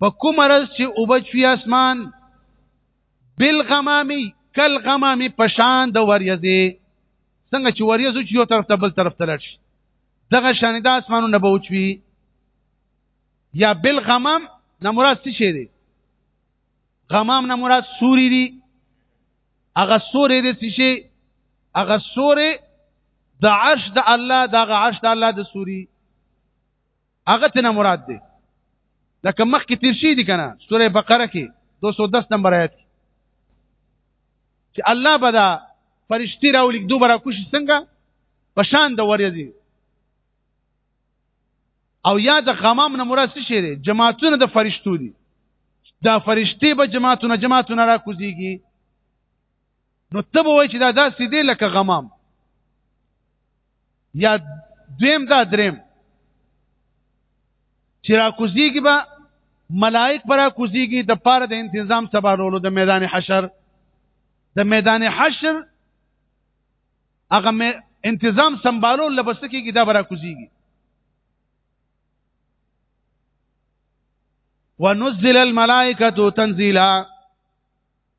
په کوم رز چې وبچوي اسمان بالغمامي کل غمامي پشان د وریځې څنګه چې وریځو چې یو طرف ته بل طرف ته لړ شي دغه شان د اسمانو نه بوچوي یا بالغمام نه مراد څه شي دی غمام نه مراد سوري دي هغه سوري دي څه شي هغه سوري د عرش د الله دغه عرش د الله د سوري هغه تنه مراد دی لکه مخ کې تیر شي دي کنه سوره بقره کې 210 نمبر آیت چې الله بدا فرشتي راولي دوبره کوشش څنګه په شان د ورځي او یا د غمام نه مراد څه شي دي جماعتونه د فرشتو دي دا فرشتي به جماعتونه جماعتونه را کوزيږي نو ته به وای چې دا داسې دی لکه غمام یا دویم دا دریم چې را کوزیږي به ملائک پر کوزیږي د پاره د انتظام سبارولو د میدان حشر د میدان حشر هغه انتظام سمبالو لبس کېږي دا برا کوزيږي ونزل الملائکه تنزيلا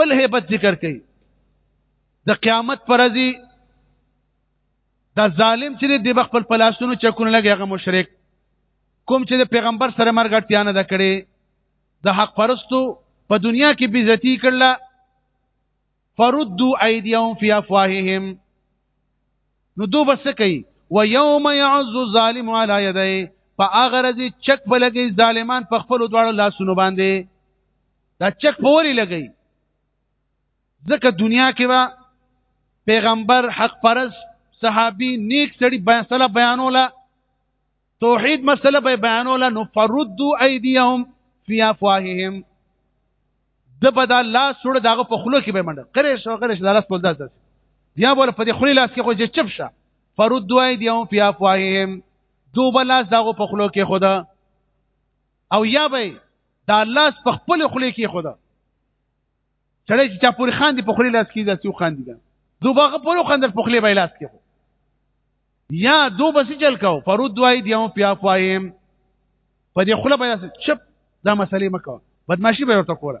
بل هیبت ذکر کړي د قیامت پر ازي دا ظالم چې د خپل پلاسونو چکونه لګي هغه مشرک کوم چې د پیغمبر سره مرګټیا نه دکړي د حق پرستو په دنیا کې بیزتی کړل فردوا ايديهم في افواههم نو دو بس کوي و يوم يعز الظالم على يديه فاغرز چک بلګي ظالمان په خپل دواړو لاسونو باندې دا چک په وری لګی ځکه دنیا کې به پیغمبر حق پرس صحابي نیک سړي مسله بیانوله توحید مسله به بیانوله نو فردوا ايديهم في افواههم د په دا لاس سوړ دغه په خلو کې به منډه کرې شو کرې شو لاس بولدا داس بیا بول په دې خلی لاس کې خو چې چپ شه فرود دوی دی هم بیا فواهم دوبه لاس دغه په خلو کې خدا او یا به دا لاس په خپل خلی کې خدا چړې چې چا پوری خان دی په خلی لاس کې داسې وخان دي دوبغه په لو خندل په خلی به لاس کې یا دو بس چل کو فرود وای دیو پیا پایم په دې خله به چپ دا مسلې مکو بدمعشي به ورته کوله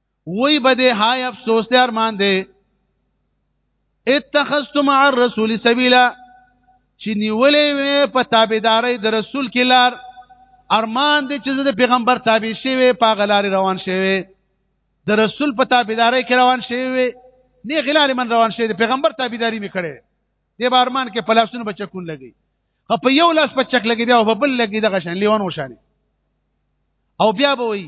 وای بده هاي افسوس دې ارمان دې اتخذتم مع الرسول سبيلا چې نیولې وې په تابعداري د رسول کې لار ارمان دې چې د پیغمبر تابع شي وې په غلاري روان شي وې د رسول په تابعداري کې روان شي وې نه غلار من روان شي د پیغمبر تابعداري مې کړې دې بارمان کې پلاسونو بچکون لګي په یو لاس په چک لګي بیا په بل لګي دغه شان لیوان وشانه او بیا به وي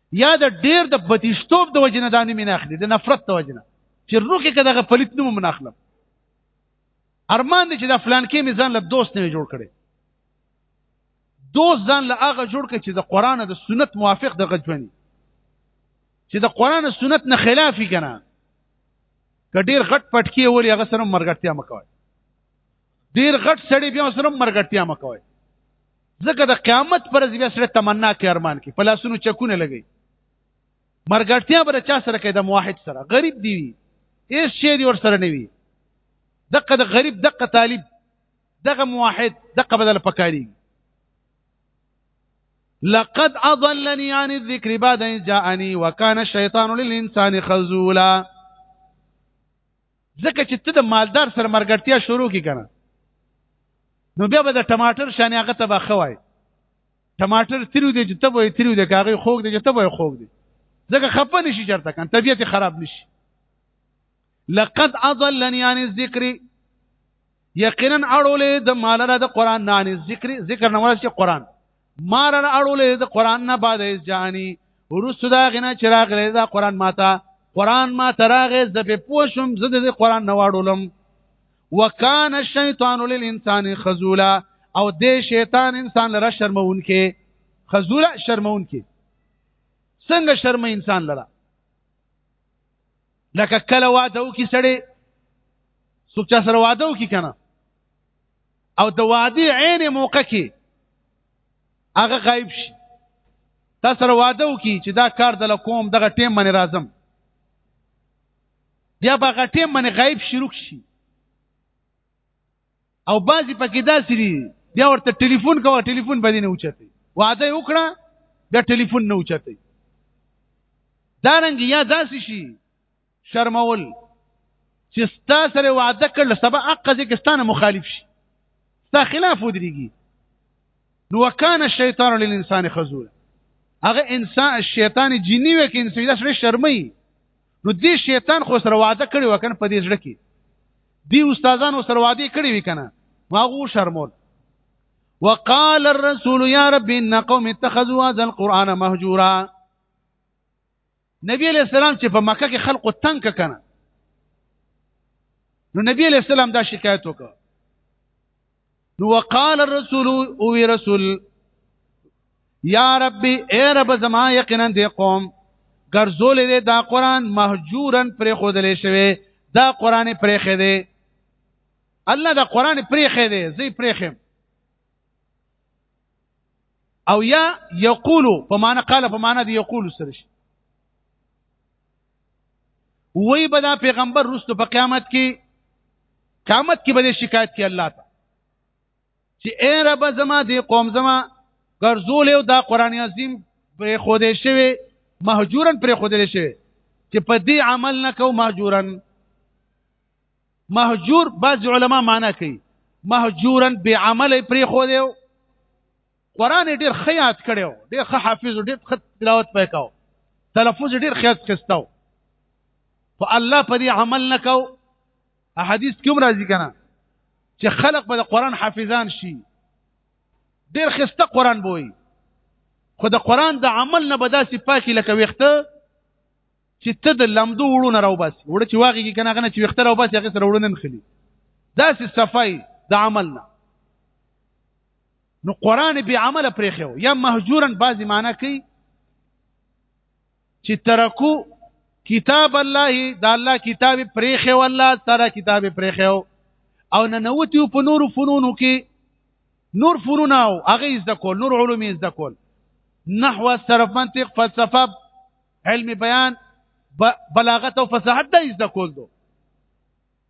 یا د ډیر د بتیشتوب د وجنه دانی مين اخلي د نفرت د وجنه چې روکه کداغه پلیت نوم من اخلم ارمان دي چې د فلان کې میزان له دوست نه جوړ کړي دوست ځان له هغه جوړ کړي چې د قران د سنت موافق د غجونی چې د قران او سنت نه خلافي کنه کډیر غټ پټکی ولی هغه سره مرګټیا مکوي ډیر غټ سړی بیا سره مرګټیا مکوي ځکه د قیامت پر ځای بیا سره تمنا کې ارمان کې په لاسونو چکونه لګي مرګټیا بر چا سره کې د موحد سره غریب دی هیڅ شی دی ور سره نه وي دغه د غریب دغه طالب دغه موحد دغه بدل پکاري لقد اضلني عن الذكر بعد ان جاءني وكان الشيطان للانسان خذولا ځکه چې ته د مالدار سره مرګړتیا شروع کی کنه نو بیا به د ټماټر شانې هغه ته به خوای ټماټر تیرو دی چې ته به تیرو دی کاغه خوګ دی چې ته به خوګ دی ځکه خپه نشي چرته کان طبيعت خراب نشي لقد اضلني عن الذکر یقینا اړولې د مال را د قران نه ذکر ذکر نه ورسې قران مال را اړولې د قران نه بعد از جانی ورسو دا غنه چراغ لري دا قران ماته قران ما تراغه ز په پوښم زه د قران نه واړولم وکان الشیطان للانسان خذولا او د شیطان انسان لره شرمون کې خذولا شرمون کې څنګه شرم انسان لره لکه کله واده وکي سړی څوک چې سره واده وکي کنه او د وادي عین موقع کې هغه غایب شي تا سره واده وکي چې دا کار د لکوم دغه ټیم باندې راځم بیا به هغه ټیم باندې غایب شروع شي او بعضی پکې داسې دي بیا ورته ټلیفون کوه ټلیفون به نه اوچتي وعده وکړه بیا ټلیفون نه اوچتي دا رنګ یا داسې شي شرمول چې ستا سره وعده کړل سبا اقا ځکه ستانه مخالف شي ستا خلاف ودرېږي نو وکانه الشیطان للانسان خذولا هغه انسان شیطان جنی وک انسان دا سره شرمي نو دې شیطان خو سره وعده کړی وکنه په دې ځړه کې دی استادانو سره وعده کړی وی کنه واغو شرمول وقال الرسول يا رب ان قوم اتخذوا هذا القران مهجورا نبی علیہ السلام چې په مکه کې خلکو تنگ کنه نو نبی علیہ السلام دا شکایت وکړ نو وقال الرسول او رسول یا رب اے رب زما یقینا دی قوم ګرځول دی دا قران مهجورن پر خودل شوی دا قران پر خېده الله دا قران پر خېده زی پر خېم او یا یقول په معنا قال په معنا دی یقول سره شي وای به دا پیغمبر رستو په قیامت کې قیامت کې به شکایت کوي الله ته چې اے رب زما دې قوم زما ګرځول او دا قران عظیم په خوده شوی مهجورن پر خوده شوی چې په دې عمل نه کو مهجورن مهجور بعض علما معنا کوي مهجورن به عمل پر خوده قران ډیر خیات کړو ډیر ښه حافظ ډیر ښه تلاوت وکاو تلفظ ډیر خیات کستاو په الله په دې عمل نکاو احادیث کوم راځي کنه چې خلق به د قران حافظان شي ډیر خسته قران بوي خو د قران د عمل نه بداسي پاکي لکه وخته چې ته د لمدو وړو نه راو باسي وړ چې واغی کنه غنه چې وخته راو باسي هغه سره وړو نه نخلي داسې صفای د عمل نه نو قران به عمل پرې خو یا مهجورا بعضی معنی کوي چې ترکو کتاب الله دا الله کتاب پرې خو الله تعالی کتاب پرې خو او نه نوتیو په نور فنونو کې نور فنونه او هغه زده کول نور علوم زده کول نحو صرف منطق فلسفه علم بیان بلاغت او فصاحت د زده کول دو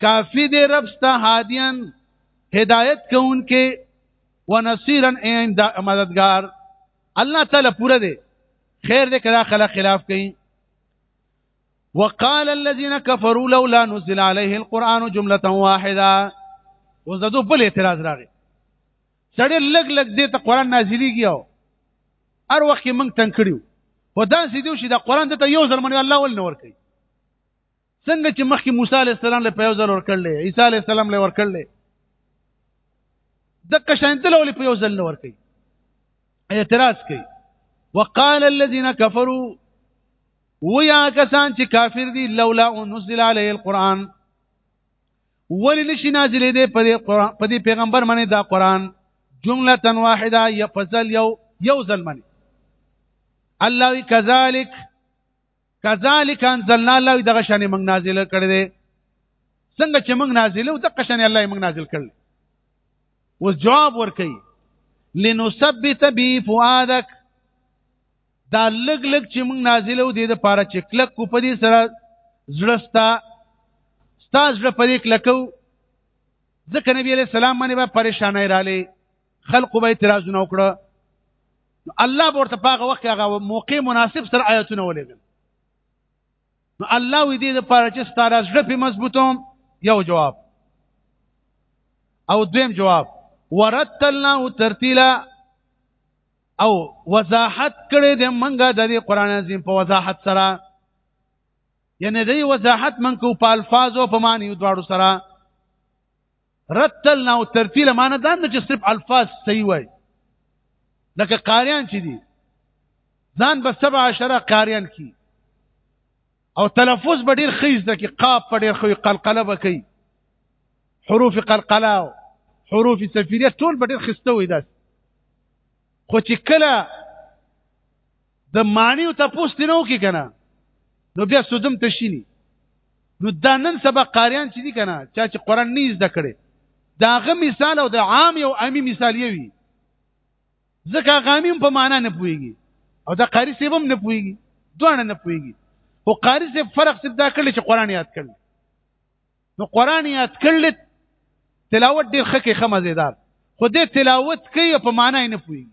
کافی دی رب ستا هادیان هدایت کوونکې ونصيرا ايندا مددگار الله تعالی پوره دی خیر دې کړه خلک خلاف کوي وقال الذين كفروا لولا نزل عليه القران جمله واحده وزدو بل اعتراض راغی سړی لګ لګ دې ته قران نازلېږي او هر وخت موږ تنکړیو خدا سې دیو چې دا قران ته یو ځل منو الله ول نور کوي څنګه چې مخکې موسی علی السلام له په یو ځل ورکړل عیسی علی السلام له ورکړل دغه شانتل ولې په یو ځل نه ورکړي اعتراض کوي وقال الذين كفروا ويا کسان چې کافر دي لولا انزل عليه القران ولې نشي نازلې دي په دې پیغمبر باندې دا قران جمله واحده یفصل یو یو ځل باندې الله کذالک کذالک انزلنا الله دغه شان موږ نازل کړی دی څنګه چې موږ نازل او دغه شان الله موږ نازل کړل اوس جواب ورکړي لنثبت به فؤادک دا لګ لګ چې موږ نازل او دې د پاره چې کلک کو پدې سره زړستا ستاز له پدې کلکو ځکه نبی علیہ السلام باندې به پریشانای رااله خلق به اعتراضونه وکړه الله ورته پاغه وخت هغه موقع مناسب سره آیاتونه ولېږل نو الله وی دې د پاره چې ستاره زړه په مضبوطوم یو جواب او دویم جواب ورتلنا ترتیلا او وضاحت کړي د منګه د قران عظیم په وضاحت سره یعنی دې وضاحت منکو په الفاظ او په معنی دواړو سره رتلنا او ترتیل معنی دا نه چې صرف الفاظ صحیح وای لکه قاریان چې دي ځان به سبع عشره قاریان کی او تلفظ به ډیر خیز ده کې قاف په ډیر خوې قلقله به کوي حروف قلقله او حروف سفیریه ټول به ډیر خسته وي داس خو چې کله د معنی ته پوښتې نه وکي کنه نو بیا سودم تشینی نو دا نن سبا قاریان چې دي کنه چا چې قران نه زده کړي داغه مثال او د عام یو عامي مثال یوي ځکه غامیم په معنا نه پويږي او دا قاری سیب هم نه پويږي دوه نه پويږي او قاری سیب فرق سیب دا کړل چې قران یاد کړل نو قران یاد کړل تلاوت ډیر خکې خمزیدار خو دې تلاوت کوي په معنا نه پويږي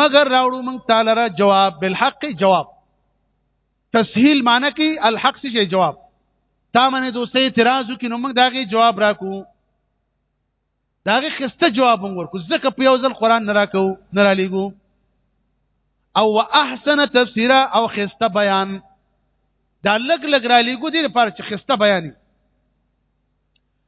مگر راوړو موږ تعالی را جواب بالحق جواب تسهیل معنی کې الحق څه جواب تا باندې دوستي اعتراض وکړي نو موږ داغه جواب راکو داغه خسته جواب موږ ورکو ځکه په یو ځل قران نه راکو نه را لګو او واحسن تفسیرا او خسته بیان دا لګ لګ را لګو دې لپاره چې خسته بیانې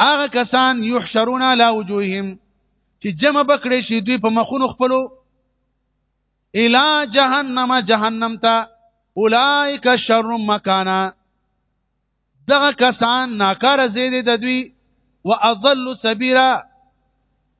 هغه کسان یحشرون علی وجوههم چې جمع بکړې شي دوی په مخونو خپلو الی جهنم جهنم ته اولائک شر مکانا دغه کسان ناکاره زیدې د دوی و اضل سبیرا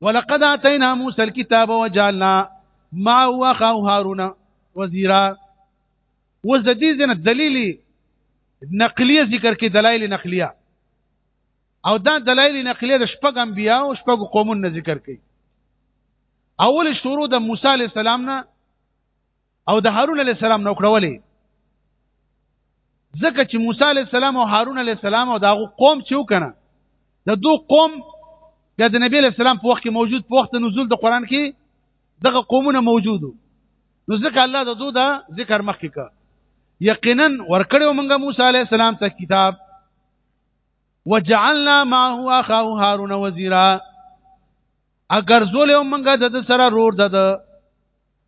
ولقد اتینا موسی الكتاب وجعلنا ما هو خو هارون وزیرا وز د دې ځنه دلیل نقلیه ذکر کې دلایل نقلیه او دا دلایل نقلیه د شپږ انبیا او شپږ قومونو ذکر کوي اول شروع د موسی علی السلام نه او د هارون علی السلام نو کړولې ځکه چې موسی علی السلام او هارون علی السلام او داغه قوم چې وکنه د دو قوم د نبی علی السلام په وخت کې موجود په وخت نزول د قران کې دغه قومونه موجودو نو ځکه الله د دوه دا ذکر مخکې کا یقینا ورکړو موږ موسی علی السلام ته کتاب وجعلنا معه اخاه هارون وزیرا اگر زول او منګه د سره رور د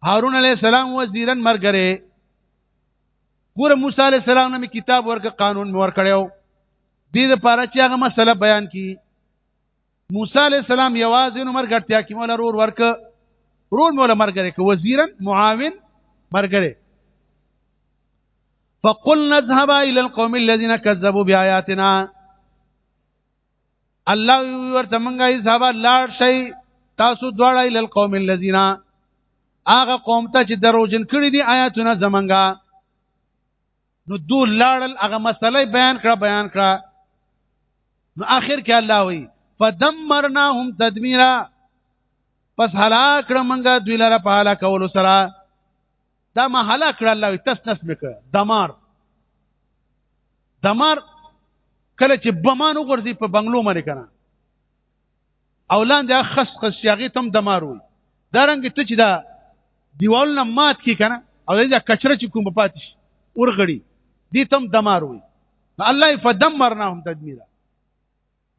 هارون علی السلام وزیرن مرګره ګوره موسی علی السلام نه کتاب ورک قانون مور کړو دې لپاره چې هغه مسله بیان کی موسی علی السلام یوازې نو مرګرتیا کې مولا رور ورک رور مولا مرګره کې وزیرن معاون مرګره فقل نذهب الى القوم الذين كذبوا بآياتنا الله ورته مونږه حساب لاړ شي تاسو دواړه ال القوم الذين هغه قوم ته چې دروژن کړی دي آیاتونه زمونږه نو دو لاړل هغه مسله بیان کړه بیان کړه نو آخر کې الله وی فدمرناهم تدمیرا پس هلاک کړه مونږه دوی لاره په هلاک کول سره دا ما هلاک کړه الله تسنس میکړه دمار دمار کله چې بمان وګرځي په بنگلو باندې کنه او لاندې خس خس شاغي تم دمار وي دا رنګ ته چې دا دیوال نه مات کی کنه او دا کچره چې کوم پاتې شي ورغړي دي تم دمار وي الله فدمرناهم تدمیرا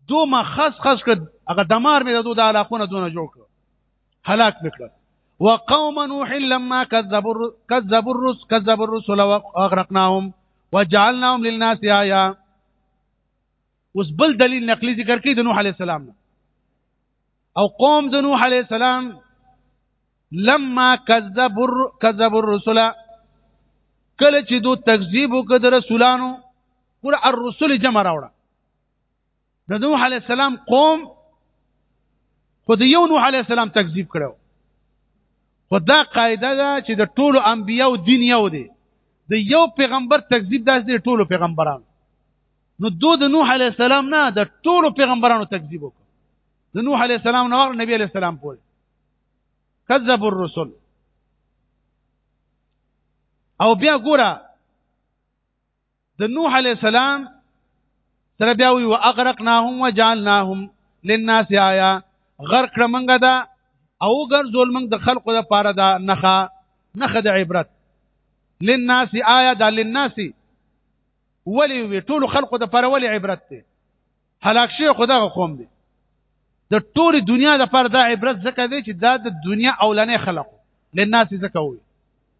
دو ما خاص خاص کړ هغه دمار مې د دوه علاقونه دونه جوړ کړ هلاک میکړه وقوم نوح لما كذبوا كذبوا الرسل كذبوا الرسل واغرقناهم وجعلناهم للناس آية اوس بل دلیل نقلی ذکر کړي د نوح علی السلام او قوم د نوح علی السلام لما كذبوا كذبوا الرسل کله چې دوی تکذیب وکړ د رسولانو ګور الرسل جمع راوړه د نوح علی السلام قوم خو د یو نوح علی السلام تکذیب کړو خو دا قاعده ده چې د ټولو انبیو دین یو دی د یو پیغمبر تکذیب داس دی ټولو پیغمبرانو نو دو د نوح علی السلام نه د ټولو پیغمبرانو تکذیب وکړ د نوح علی السلام نه نبی علی السلام پول کذب الرسل او بیا ګوره د نوح علی السلام سره بیا وی واغرقناهم وجعلناهم للناس آیا غرق منګه دا او ګرځول منګ د خلقو د پاره دا نخا نخا د عبرت للناس آیا دا للناس ولی وی ټول خلقو د پاره ولی عبرت ته هلاک شي خدا قوم دی د ټول دنیا د پاره دا عبرت زکه دی چې دا د دنیا اولنې خلقو للناس زکه وی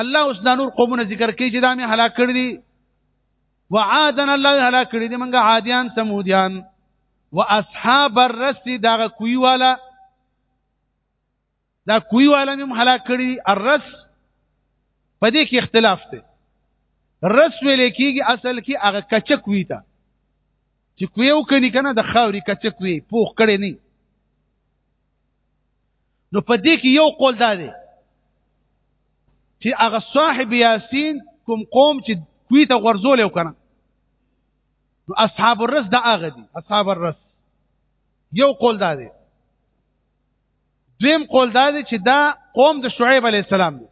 الله اوس دا نور قومونه ذکر کوي چې دا مې هلاک کړی دي وعادن الله هلاک کړی دي منګه عادیان سمودیان واصحاب الرس دا کوی والا دا کوی والا مې هلاک کړی دي الرس په دې کې اختلاف دی رس ویل کېږي اصل کې هغه کچک وی تا چې کوی او کني کنه د خاوري کچک وی پوخ کړي نه نو په دې کې یو قول دا دی چې هغه صاحب یاسین کوم قوم چې کوی ته غرزول یو کنه نو اصحاب الرس دا هغه دي اصحاب الرس یو قول دا دی دویم قول دا دی چې دا قوم د شعیب علی السلام دی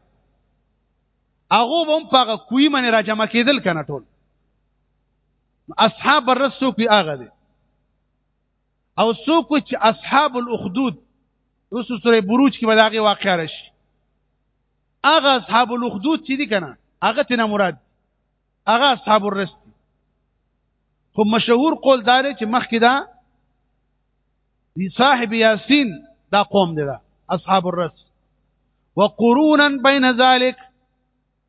هغه هم په کوی باندې راجمع کېدل کنه ټول اصحاب الرس کوی هغه دي او څوک چې اصحاب الاخدود اوس سوره بروج کې بلاغه واقع راشي هغه اصحاب الاخدود چې دي کنه هغه تنه مراد هغه اصحاب الرس خو مشهور قول دار چې مخکې دا دی صاحب یاسین دا قوم دی دا اصحاب الرس وقرونا بین ذلک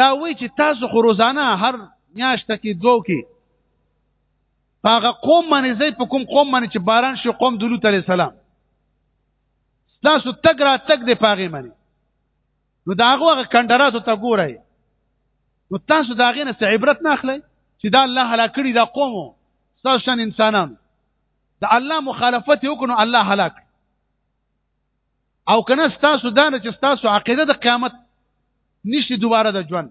دا وی چې تاسو خو روزانه هر میاشت کې دوه کې هغه قوم باندې زې په کوم قوم باندې چې باران شي قوم دلوت علی السلام تاسو تک را تک دی پاغي باندې نو دا هغه کندراتو ته ګورای نو تاسو دا غینه څه عبرت نه اخلئ چې دا الله هلاک کړي دا قوم تاسو شان انسانان دا الله مخالفت وکړو الله هلاک او کنه تاسو دا نه چې تاسو عقیده د قیامت نشي دوباره د ژوند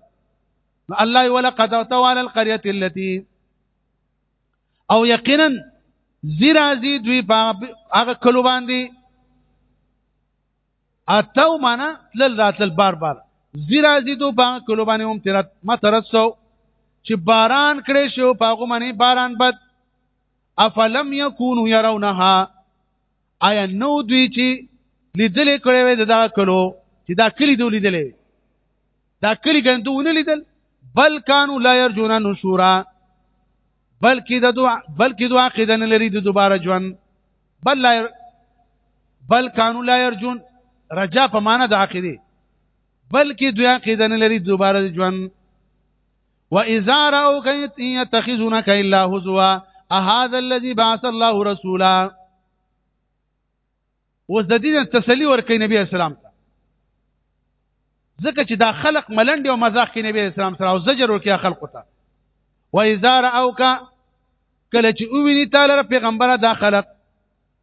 الله ولقد توال القريه التي او یقینا زیرازی دوی په هغه کلو باندې اتو معنا تل راتل بار بار زیرازی دو په کلو باندې هم تیرات ما ترسو چې باران کړي شو په هغه باندې باران بد افلم یکونو يرونها آیا نو دوی چې لیدلې کړې وې دا کلو چې دا کلی دوی لیدلې دا کلی ګنده ونه لیدل بل کانو لا يرجون نشورا بلکې د دوه بلکې دوه عقیده نه لري د دوباره ژوند بل لا بل کانو لا يرجون رجا په معنا د عقیده بلکې دوی عقیده نه لري دوباره ژوند واذا راوك يتخذونك الا هزوا اهذا الذي بعث الله رسولا اوس د دې تسلی ورکړي نبی اسلام ته ځکه چې دا خلق ملنډ او مزاح کې نبی اسلام سره او زجر ورکړي خلق ته واذا راوك کله چې ویني تعالی پیغمبره دا خلق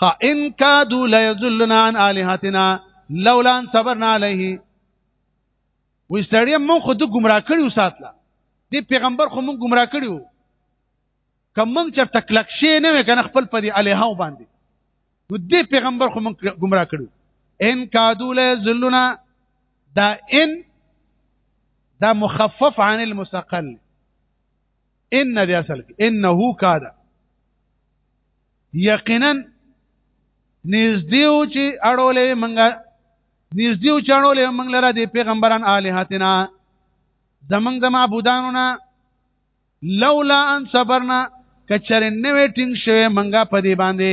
خا ان کادو لا یذلنا عن الہاتنا لولا ان صبرنا علیه وې سړی مونږ خو د گمراه کړیو ساتله دی پیغمبر خو مونږ گمراه کړیو کوم مونږ چې تکلک شي نه وې کنه خپل په دې الها باندې نو دی پیغمبر خو مونږ گمراه کړیو ان کادو لا یذلنا دا ان دا مخفف عن المثقل ان دې اصل کې انه کاد یقینا نږدې و چې اړولې منګه نږدې و چې اړولې منګ لره دې پیغمبران الہاتنا زمنګ د معبودانو نه لولا ان صبرنا کچره نوې ټینګ شوه منګه په دې باندې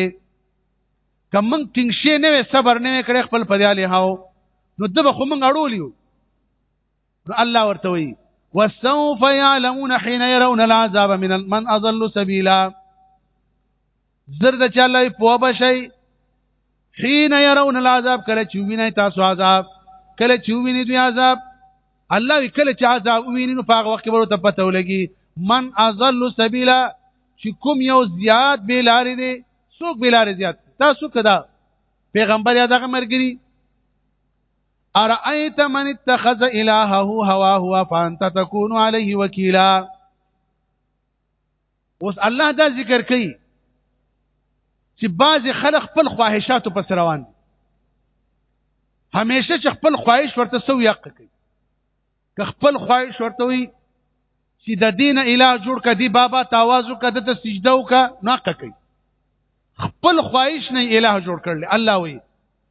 کم منګ ټینګ شې نوې صبر نوې کړې خپل په دې الہاو نو دغه خو منګ اړولیو نو الله ورته وی وسوف يعلمون حين يرون العذاب من من اضل سبيلا زرد چې الله په بشي حين يرون العذاب کله چې ویني تاسو عذاب کله چې ویني دوی عذاب الله کله چې عذاب ویني نو په هغه وخت کې ورته پته ولګي من اضل سبيلا چې کوم یو زیات به لارې دي څوک به لارې زیات تاسو کدا پیغمبر یا دغه مرګري ارأيت من اتخذ الهه هواه فانت تكون عليه وكيلا اوس الله دا ذکر کوي چې بعض خلک خپل خواهشاتو پس روان دي همیشه چې خپل خواهش ورته سو یق کوي که خپل خواهش ورته وي چې د دین اله جوړ کدي بابا تاوازو کده ته سجده وکا ناقه کوي خپل خواهش نه اله جوړ کړل الله وي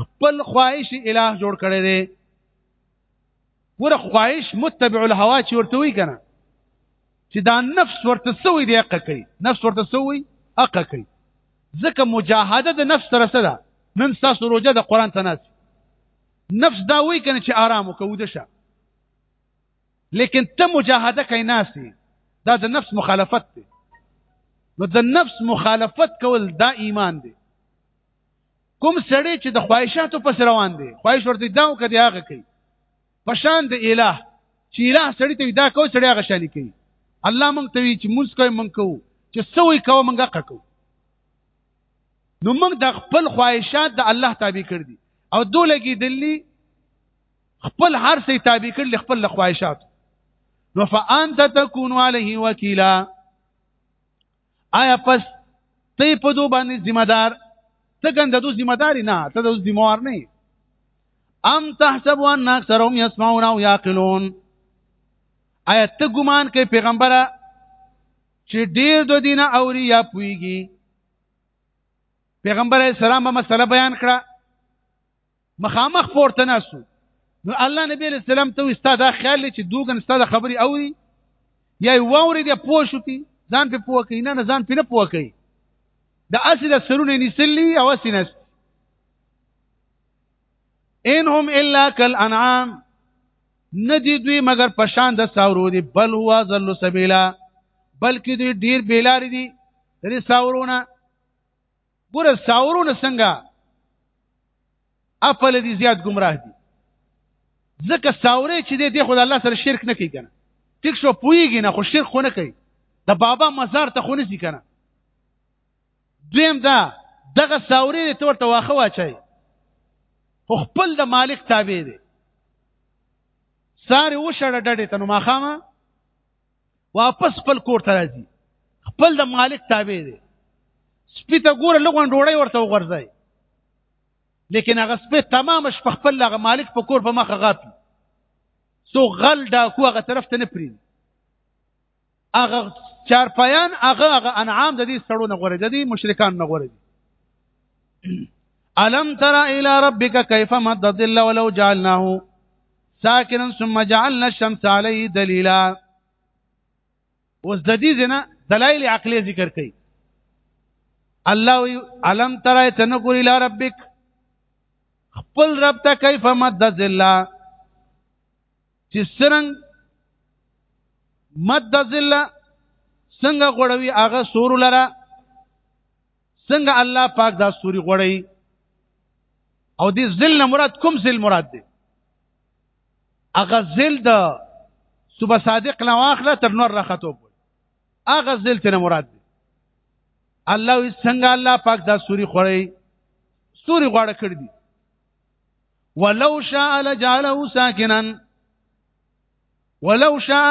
خپل خواهش الہ جوړ کړی دی ور خواهش متبع الهوا چې ورته وی کنه چې دا نفس ورته سوی دی حق کوي نفس ورته سوی حق کوي ځکه مجاهده د نفس سره سره نن تاسو روزه د قران تناس نفس دا وی کنه چې آرام وکړو د شه لیکن ته مجاهده کوي ناسي دا د نفس مخالفت دی نو د نفس مخالفت کول دا ایمان دی کوم سړی چې د خواهشاتو پس روان دی خواهش ورته دا او کدی هغه کوي په شان د الٰه چې الٰه سړی ته دا کو سړی هغه شالي کوي الله مونږ ته وی چې مونږ کوي مونږ کوو چې سوې کوو مونږه ککو نو مونږ د خپل خواهشات د الله تابع کړ دي او دولګي دلی خپل هر څه تابع کړل خپل خواهشات نو فانت تكون عليه وكيلا آیا پس ته په دو باندې ذمہ دار ته ګنده دو ذمہ دار نه ته دو ذمہ وار نه ام تحسب ان اکثرهم يسمعون او يعقلون آیا ته ګمان کوي پیغمبره چې ډیر دو دینه اوري یا پويږي پیغمبر اسلام مسله بیان کړه مخامخ پورته ناسو نو الله نبی علیہ السلام ته وستا دا خیال چې دوګن ستا د خبرې اوري یا ووري د پوه شو پی ځان په پوه کوي نه نه ځان په نه پوه کوي د اصل سرونه نسلی او سینس انهم الا کالانعام ندی دوی مگر پشان د ساورو دی بل هو ذل سبیلا بلکې دوی ډیر بیلار دي د ساورونه ګوره ساورونه څنګه خپل دي زیات گمراه دي ځکه ساورې چې دې خو د الله سره شرک نه کوي کنه ټیک شو پویږي نه خو شرک خو نه کوي د بابا مزار ته خو نه ځي کنه دویم دا دغه ساورې ته ورته واخه واچي خو خپل د مالک تابع دي ساري وشړه ډډې ته نو ماخامه واپس خپل کور ته راځي خپل د مالک تابع دی سپی ته ګوره لغون ډوړی ورته وغورځي لیکن هغه سپی تمام شپه خپل هغه مالک په کور په مخه غاپي سو غل ډاکو هغه طرف ته نه پری هغه چارپایان هغه هغه انعام د دې سړو نه غوري د دې مشرکان نه غوري الم تر الى ربك كيف مد الظل ولو جعلناه ساکنا ثم جعلنا الشمس عليه دليلا اوس د دې جنا دلایل عقلی ذکر کړي الله وی علم ترى تنقل الى ربك خپل رب ته کیف مد ذل چې سرنګ مد ذل څنګه غړوي هغه سور لره څنګه الله پاک دا سوري غوړی او دې ذل نه مراد کوم ذل مراد دی اغه ذل د صبح صادق نه واخله تر نور راخته پوي اغه ذل ته نه مراد دی الله وي څنګه الله پاک دا سوري غوړی سوري غوړه کړ دي ولو شاء لجعله ساکنا ولو شاء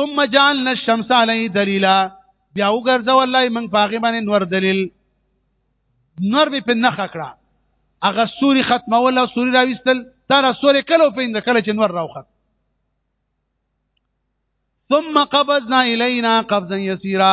ثم جعلنا الشمس عليه دليلا بیا وګرځو الله موږ پاغه باندې نور دلیل نور به په نخ کړه هغه سوري ختمول او سوري راويستل تر سوري کلو په اند کله چې نور راوخت ثم قبضنا الينا قبضا يسيرا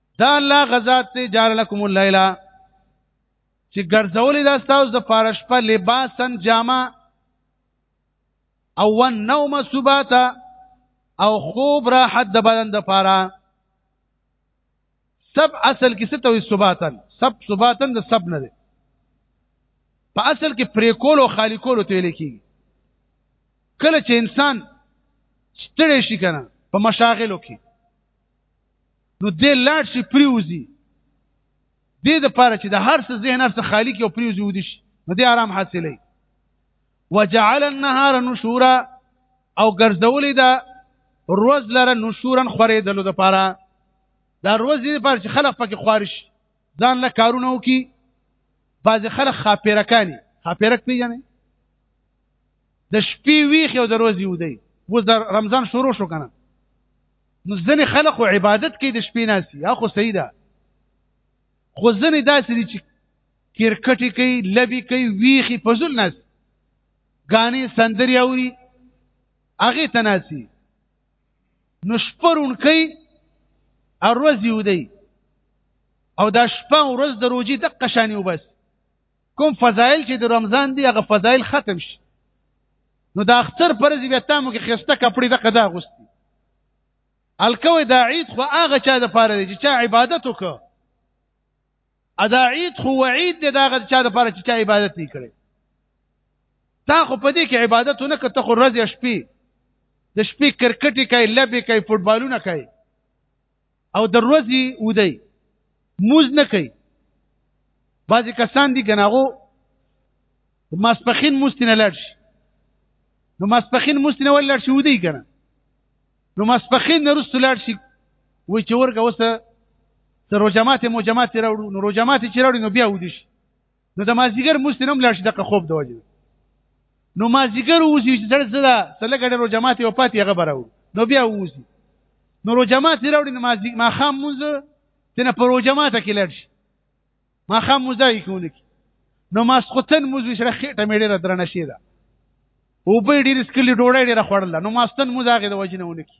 دا الله غزاد ته جار لكم الليل چې ګرځولې دا تاسو د پارش په لباسن جامه او نوم سباتا او خوب را حد بدن د پاره سب اصل کې ستو سباتن سب سباتن د سب نه دی په اصل کې پرې کول او خالی کول ته لیکي کله چې انسان ستړي شي کنه په مشاغلو کې نو دې لاړ شي پریوزي دې د پاره چې د هر څه ذهن هر څه خالی کې او پریوزي ودی شي نو دې آرام حاصلې وجعل النهار نشورا او ګرځولې دا روز لره نشورن خورې دلو د پاره دا روز دې پر چې خلک پکې خارش ځان له کارونه وکي بعض خلک خاپیرکانی خاپیرک پیژنې د شپې ویخ او د روز یو دی و د رمضان شروع شو کنه نو ځنې خلق او عبادت کې د شپې ناسي یا خو صحیح ده خو ځنې داسې دي چې کرکټي کوي لبي کوي ویخي فزول ناس غاني سندري اوري هغه تناسي نو شپرون کوي اروز یو دی او دا شپه ورځ د روجي د قشانی وبس کوم فضایل چې د رمضان دی هغه فضایل ختم شي نو دا اختر پرځ بیا تاسو کې خسته کپړې د قضا غوستي الکوي دا عید خو هغه چا د پاره دی چې چا عبادت وکړ ادا عید خو وعید دی دا هغه چا د پاره چې چا عبادت نه کړي تا خو په دې کې عبادت نه کته خو ورځ شپې د شپې کرکټي کوي لبي کوي فوټبالونه کوي او د ورځې ودی موز نه کوي بعضې کسان دي ګناغو ماسپخین موز نه لړ شي نو ماسپخین موز نه ولړ شي ودی کنه نو ماسپخین نه رسو لړ شي وای چې ورګه وسه د روجمات مو جماعت راوړو نو روجمات چې راوړو نو بیا ودی شي نو د مازیګر مستې هم لاړ شي دغه خوب د وجه نو مازیګر ووسي چې سړی زړه سله ګډه رو جماعت یو پاتې هغه براو نو بیا ووسي نو رو جماعت راوړي نو مازیګ ما خام مونږ تنه پر رو جماعت کې لاړ شي ما خام مونږ ځای کوونه کی نو ما سختن مونږ سره خېټه مې ډېره درنه شي دا او په ډېر سکلي ډوړې ډېره خوړل نو ما ستن مونږ هغه د وجه نه ونه کی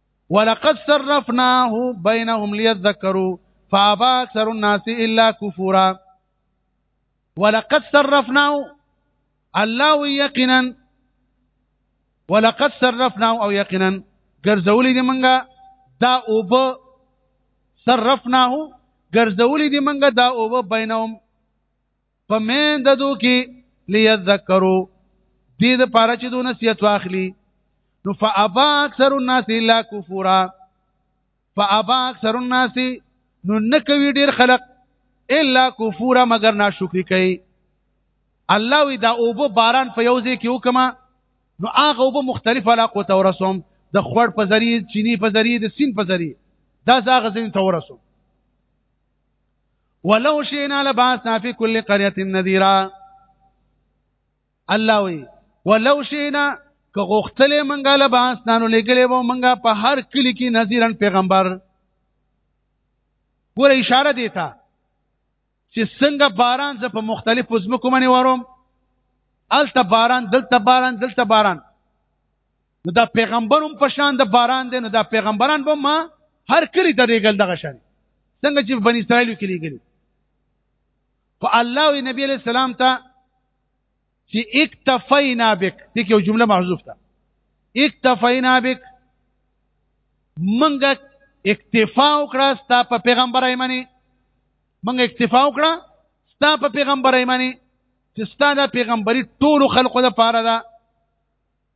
ولقد صرفناه بينهم ليذكروا فابا اكثر الناس الا كفورا ولقد صرفناه الله يقينا ولقد صرفناه او يقينا ګرځولې دي منګه دا اوب صرفناه ګرځولې دي منګه دا اوب بینهم په مین ددو کې ليذكروا دې د پاره چې دو نصیحت واخلي نو فابا اکثر الناس الا کفورا فابا اکثر الناس نو نکوي ډیر خلق الا کفورا مگر ناشکری کوي الله وی دا اوبو باران په یوځې کې وکما نو هغه اوبو مختلف علاقو ته ورسوم د خړ په ذریعہ چینی په ذریعہ د سین په ذریعہ دا زاغه زین ته ورسوم ولو شئنا لبعثنا في كل قريه نذيرا الله وی ولو شئنا که غختلې منګه لبعثنا نو لګلې وو منګه په هر کلی کې نذیرن پیغمبر ګوره اشاره دی ته چې څنګه باران ز په مختلفو ځمکو باندې وروم الته باران دلته باران دلته باران نو دا پیغمبروم په شان د باران دی نو دا پیغمبران به ما هر کلی ته لېږل دغه شان څنګه چې بنی اسرائیل کې لېږل خو الله او نبی علیہ السلام ته چې اکتفینا بک دغه یو جمله محذوف ده اکتفینا بک منګه اکتفا وکړه ستا په پیغمبر ایمانی منګه اکتفا وکړه ستا په پیغمبر ایمانی چې ستا د پیغمبري ټولو خلقو لپاره ده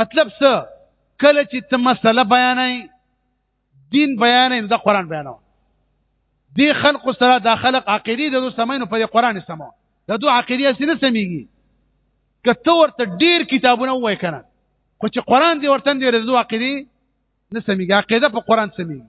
مطلب څه کله چې ته مسله بیانې دین بیانې د قران بیانو دی خلق سره د خلق عقیده د سمینو په قران سمو د دوه عقیده سره سميږي کته ورته ډیر کتابونه وای کنه خو چې قران دی ورته دی رزو عقیده نه سميږي عقیده په قران سميږي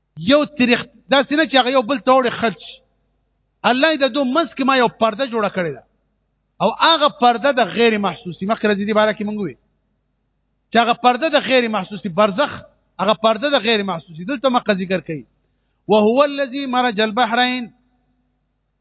یو تریخ دا سینه چې هغه یو بل توړ خرچ الله د دوه منځ کې ما یو پرده جوړه کړې ده او هغه پرده د غیر محسوسي مخکې راځي دی باره کې مونږ وي چې هغه پرده د غیر محسوسي برزخ هغه پرده د غیر محسوسي دلته مقه ذکر کړي وهو الذي مرج البحرين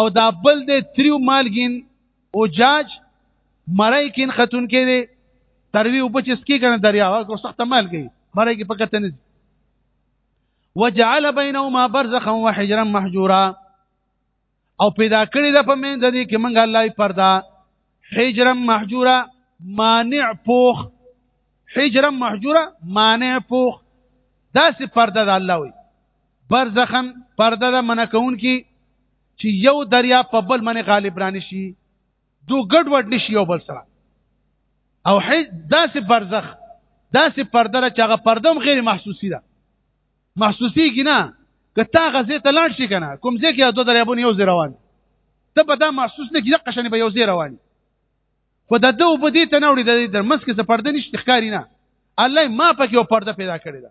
او دا بل د تریو مالګین او جاج مړی کین خاتون کې دی تروی او بچس کې کنه دریا او سخت مالګی مړی کې پکته نه وجعل بينهما برزخا وحجرا محجورا او پیدا کړی د په مین د دې کې منګه الله پردا حجرا محجورا مانع پوخ حجرا محجورا مانع پوخ دا سي پرده د الله وي برزخن پرده د منکون کی چې یو دریا په بل باندې غالب رانی شي دو ګډ وډ نشي یو بل سره او داسې برزخ داسې پرده چې هغه پرده هم غیر محسوسی ده محسوسی کی نه که تا غزه ته لاړ شي کنه کوم ځای کې دوه دریابونه یو ځای روان ته به دا محسوس نه کیږي قشنه به یو ځای روان خو د دوه په دې تنوړي د درمس کې څه پرده نشته ښکاری نه الله ما پکې یو پرده پیدا کړی ده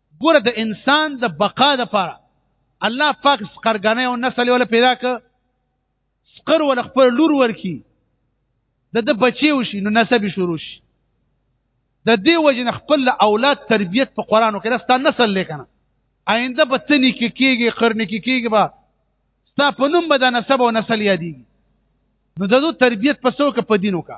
ګوره د انسان د بقا د پاره الله پاک سقرګنه او نسل ولا پیدا ک سقر ول خپل لور ورکی د د بچي وشي نو نسب شروع شي د دې وجه خپل اولاد تربيت په قرانو کې راستا نسل لیکنه آینده به تنی کې کېږي قرن کې کېږي با ستا په نوم به د نسب او نسل یادېږي نو دغه تربيت په څوک په دینو کا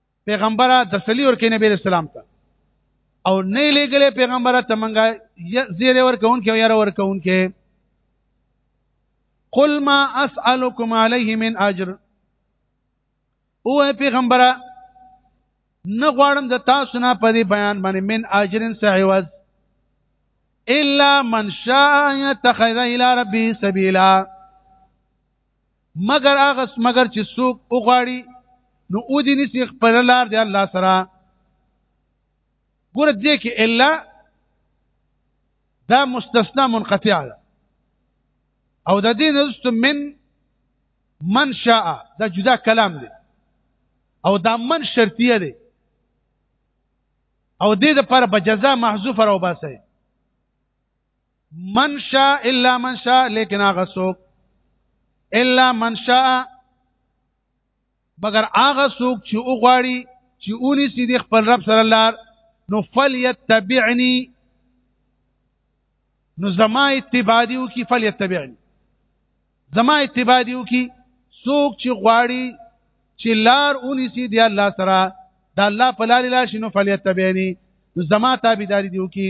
پیغمبره تسلی ورکې نبی اسلام ته او نه لګلې پیغمبره ته منګه زیره ورکون کې یاره ورکون کې قل ما اسالکم علیه من اجر او پیغمبره نه غواړم د تاسو نه په دې بیان باندې من اجرن سعوز الا من شاء يتخذ الى ربي سبيلا مگر هغه مگر چې څوک وغواړي نو او دې نسی خپل لار دی الله سره ګور دې کې الا دا مستثنا منقطع ده او د دې نست من من شاء دا جدا کلام دی او دا من شرطیه دی او دې د پر بجزا محذوف راو باسي من شاء الا من شاء لیکن هغه څوک الا من شاء مگر هغه څوک چې او غواړي چې اونی سي د خپل رب سره لار نو فليتبعني نو زما اتباع دیو کی فليتبعني زما اتباع دیو کی څوک چې غواړي چې لار اونی سي د الله سره د الله په لار لار شنو فليتبعني نو زما تابعداري دیو کی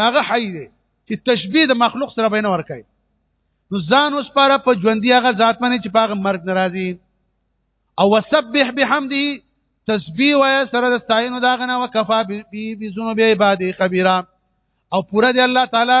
داغه حي دی چې تشبيه د مخلوق سره بینه ور کوي نو ځان اوس پاره په ژوندۍ هغه ذات باندې چې پاغه مرګ ناراضي او وسبح بحمده تسبیح وای سره د ستاینو دا غنه وکفا بی بی ذنوب عبادی خبیرا او پورا دی الله تعالی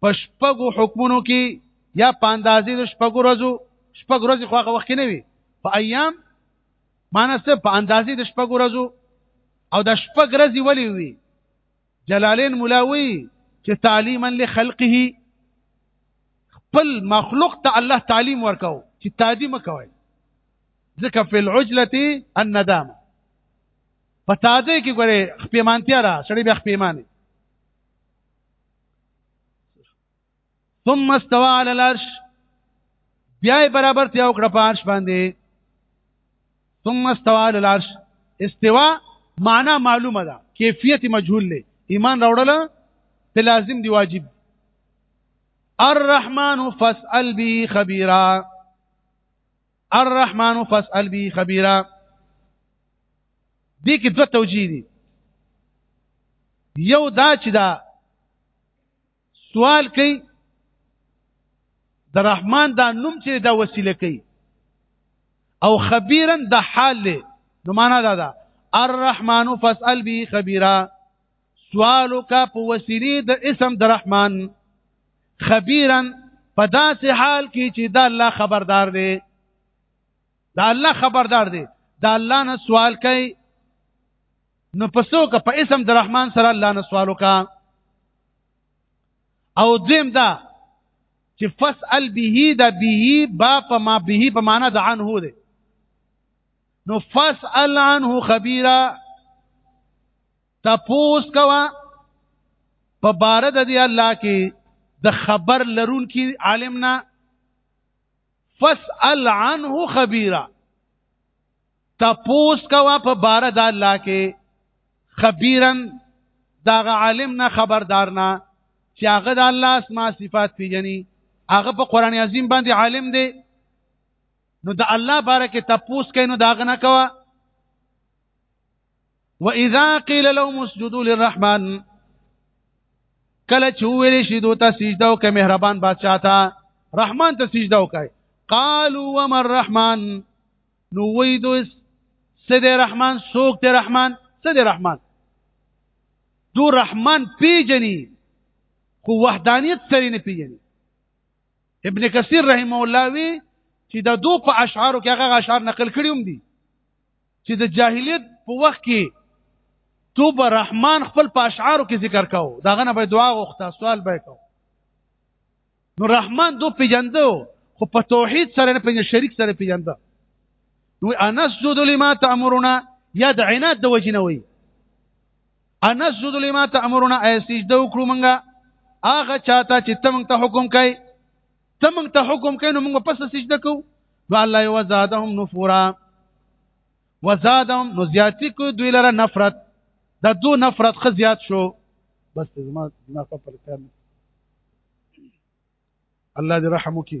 په شپږو حکمونو کې یا په اندازې د شپږو ورځو شپږ ورځې خو هغه وخت نه وي په ایام مانسته په اندازې د شپږ ورځو او د شپږ ورځې ولې وي جلالین ملاوي چې تعلیما لخلقه خپل مخلوق ته الله تعلیم ورکاو چې تادی مکوي ځکه په العجله الندامه په تادی کې ګوره خپېمانتیا را سړی بیا خپېمانه ثم استوى على العرش بیا برابر ته او کړه پارش باندې ثم استوى على العرش استوا معنا معلومه ده کیفیت مجهول له ایمان راوړل ته لازم دی واجب الرحمن فاسأل به خبيرا الرحمن فاسأل به خبيرا دې کې دوه توجیه دي یو دا چې دا سوال کوي د رحمان دا نوم چې دا وسیله کوي او خبيرا د حال نو معنا دا ده الرحمن فاسأل به خبيرا سوالو کا په وسیله د اسم د رحمان خبيرا په داسې حال کې چې دا الله خبردار دی دا الله خبردار دی دا الله نه سوال کوي نو پسو که په اسم د رحمان سره الله نه سوال وکا او دیم دا چې فسأل به دا به با په ما به په معنا د عنه دی نو فسأل عنه خبيرا تپوس کوا په بار د دی الله کې د خبر لرون کې عالم نه فسأل عنه خبيرا تپوس کوا په بار د الله کې خبيرن داغه عالم نه خبردار نه چې هغه د الله اسماء صفات پیژني هغه په قران عظیم باندې عالم دی نو د الله باره کې تپوس کینو داغه نه کوا واذا قيل لهم اسجدوا للرحمن کله چې ویل شي دوی ته سجده وکړه مهربان بادشاہ ته رحمان ته سجده وکړي قالوا وما الرحمن نو وی دوی سید رحمان سوک ته رحمان سید رحمان دو رحمان پیجنی خو وحدانیت سره نه پیجنی ابن کثیر رحمه الله وی چې دا دو په اشعارو کې هغه اشعار نقل کړی هم دي چې د جاهلیت په وخت کې توب الرحمن خپل په اشعارو کې ذکر کاو داغه نه به دعا غوښته سوال به کو نو رحمان دو پیجندو خو په توحید سره نه پیجن شریک سره پیجنده نو انسجد لما تامرنا یا د عناد د وجنه وي انسجد لما تامرنا ای سجده وکړو مونږه هغه چاته چې تم ته حکم کوي ته موږ ته حکم کینو موږ پس سجده کو نو الله یو زادهم نفورا وزادهم نو زیاتی کو دوی لره نفرت دا دو نفرت خ زیات شو بس زما نه په پرتم الله دې رحم وکړي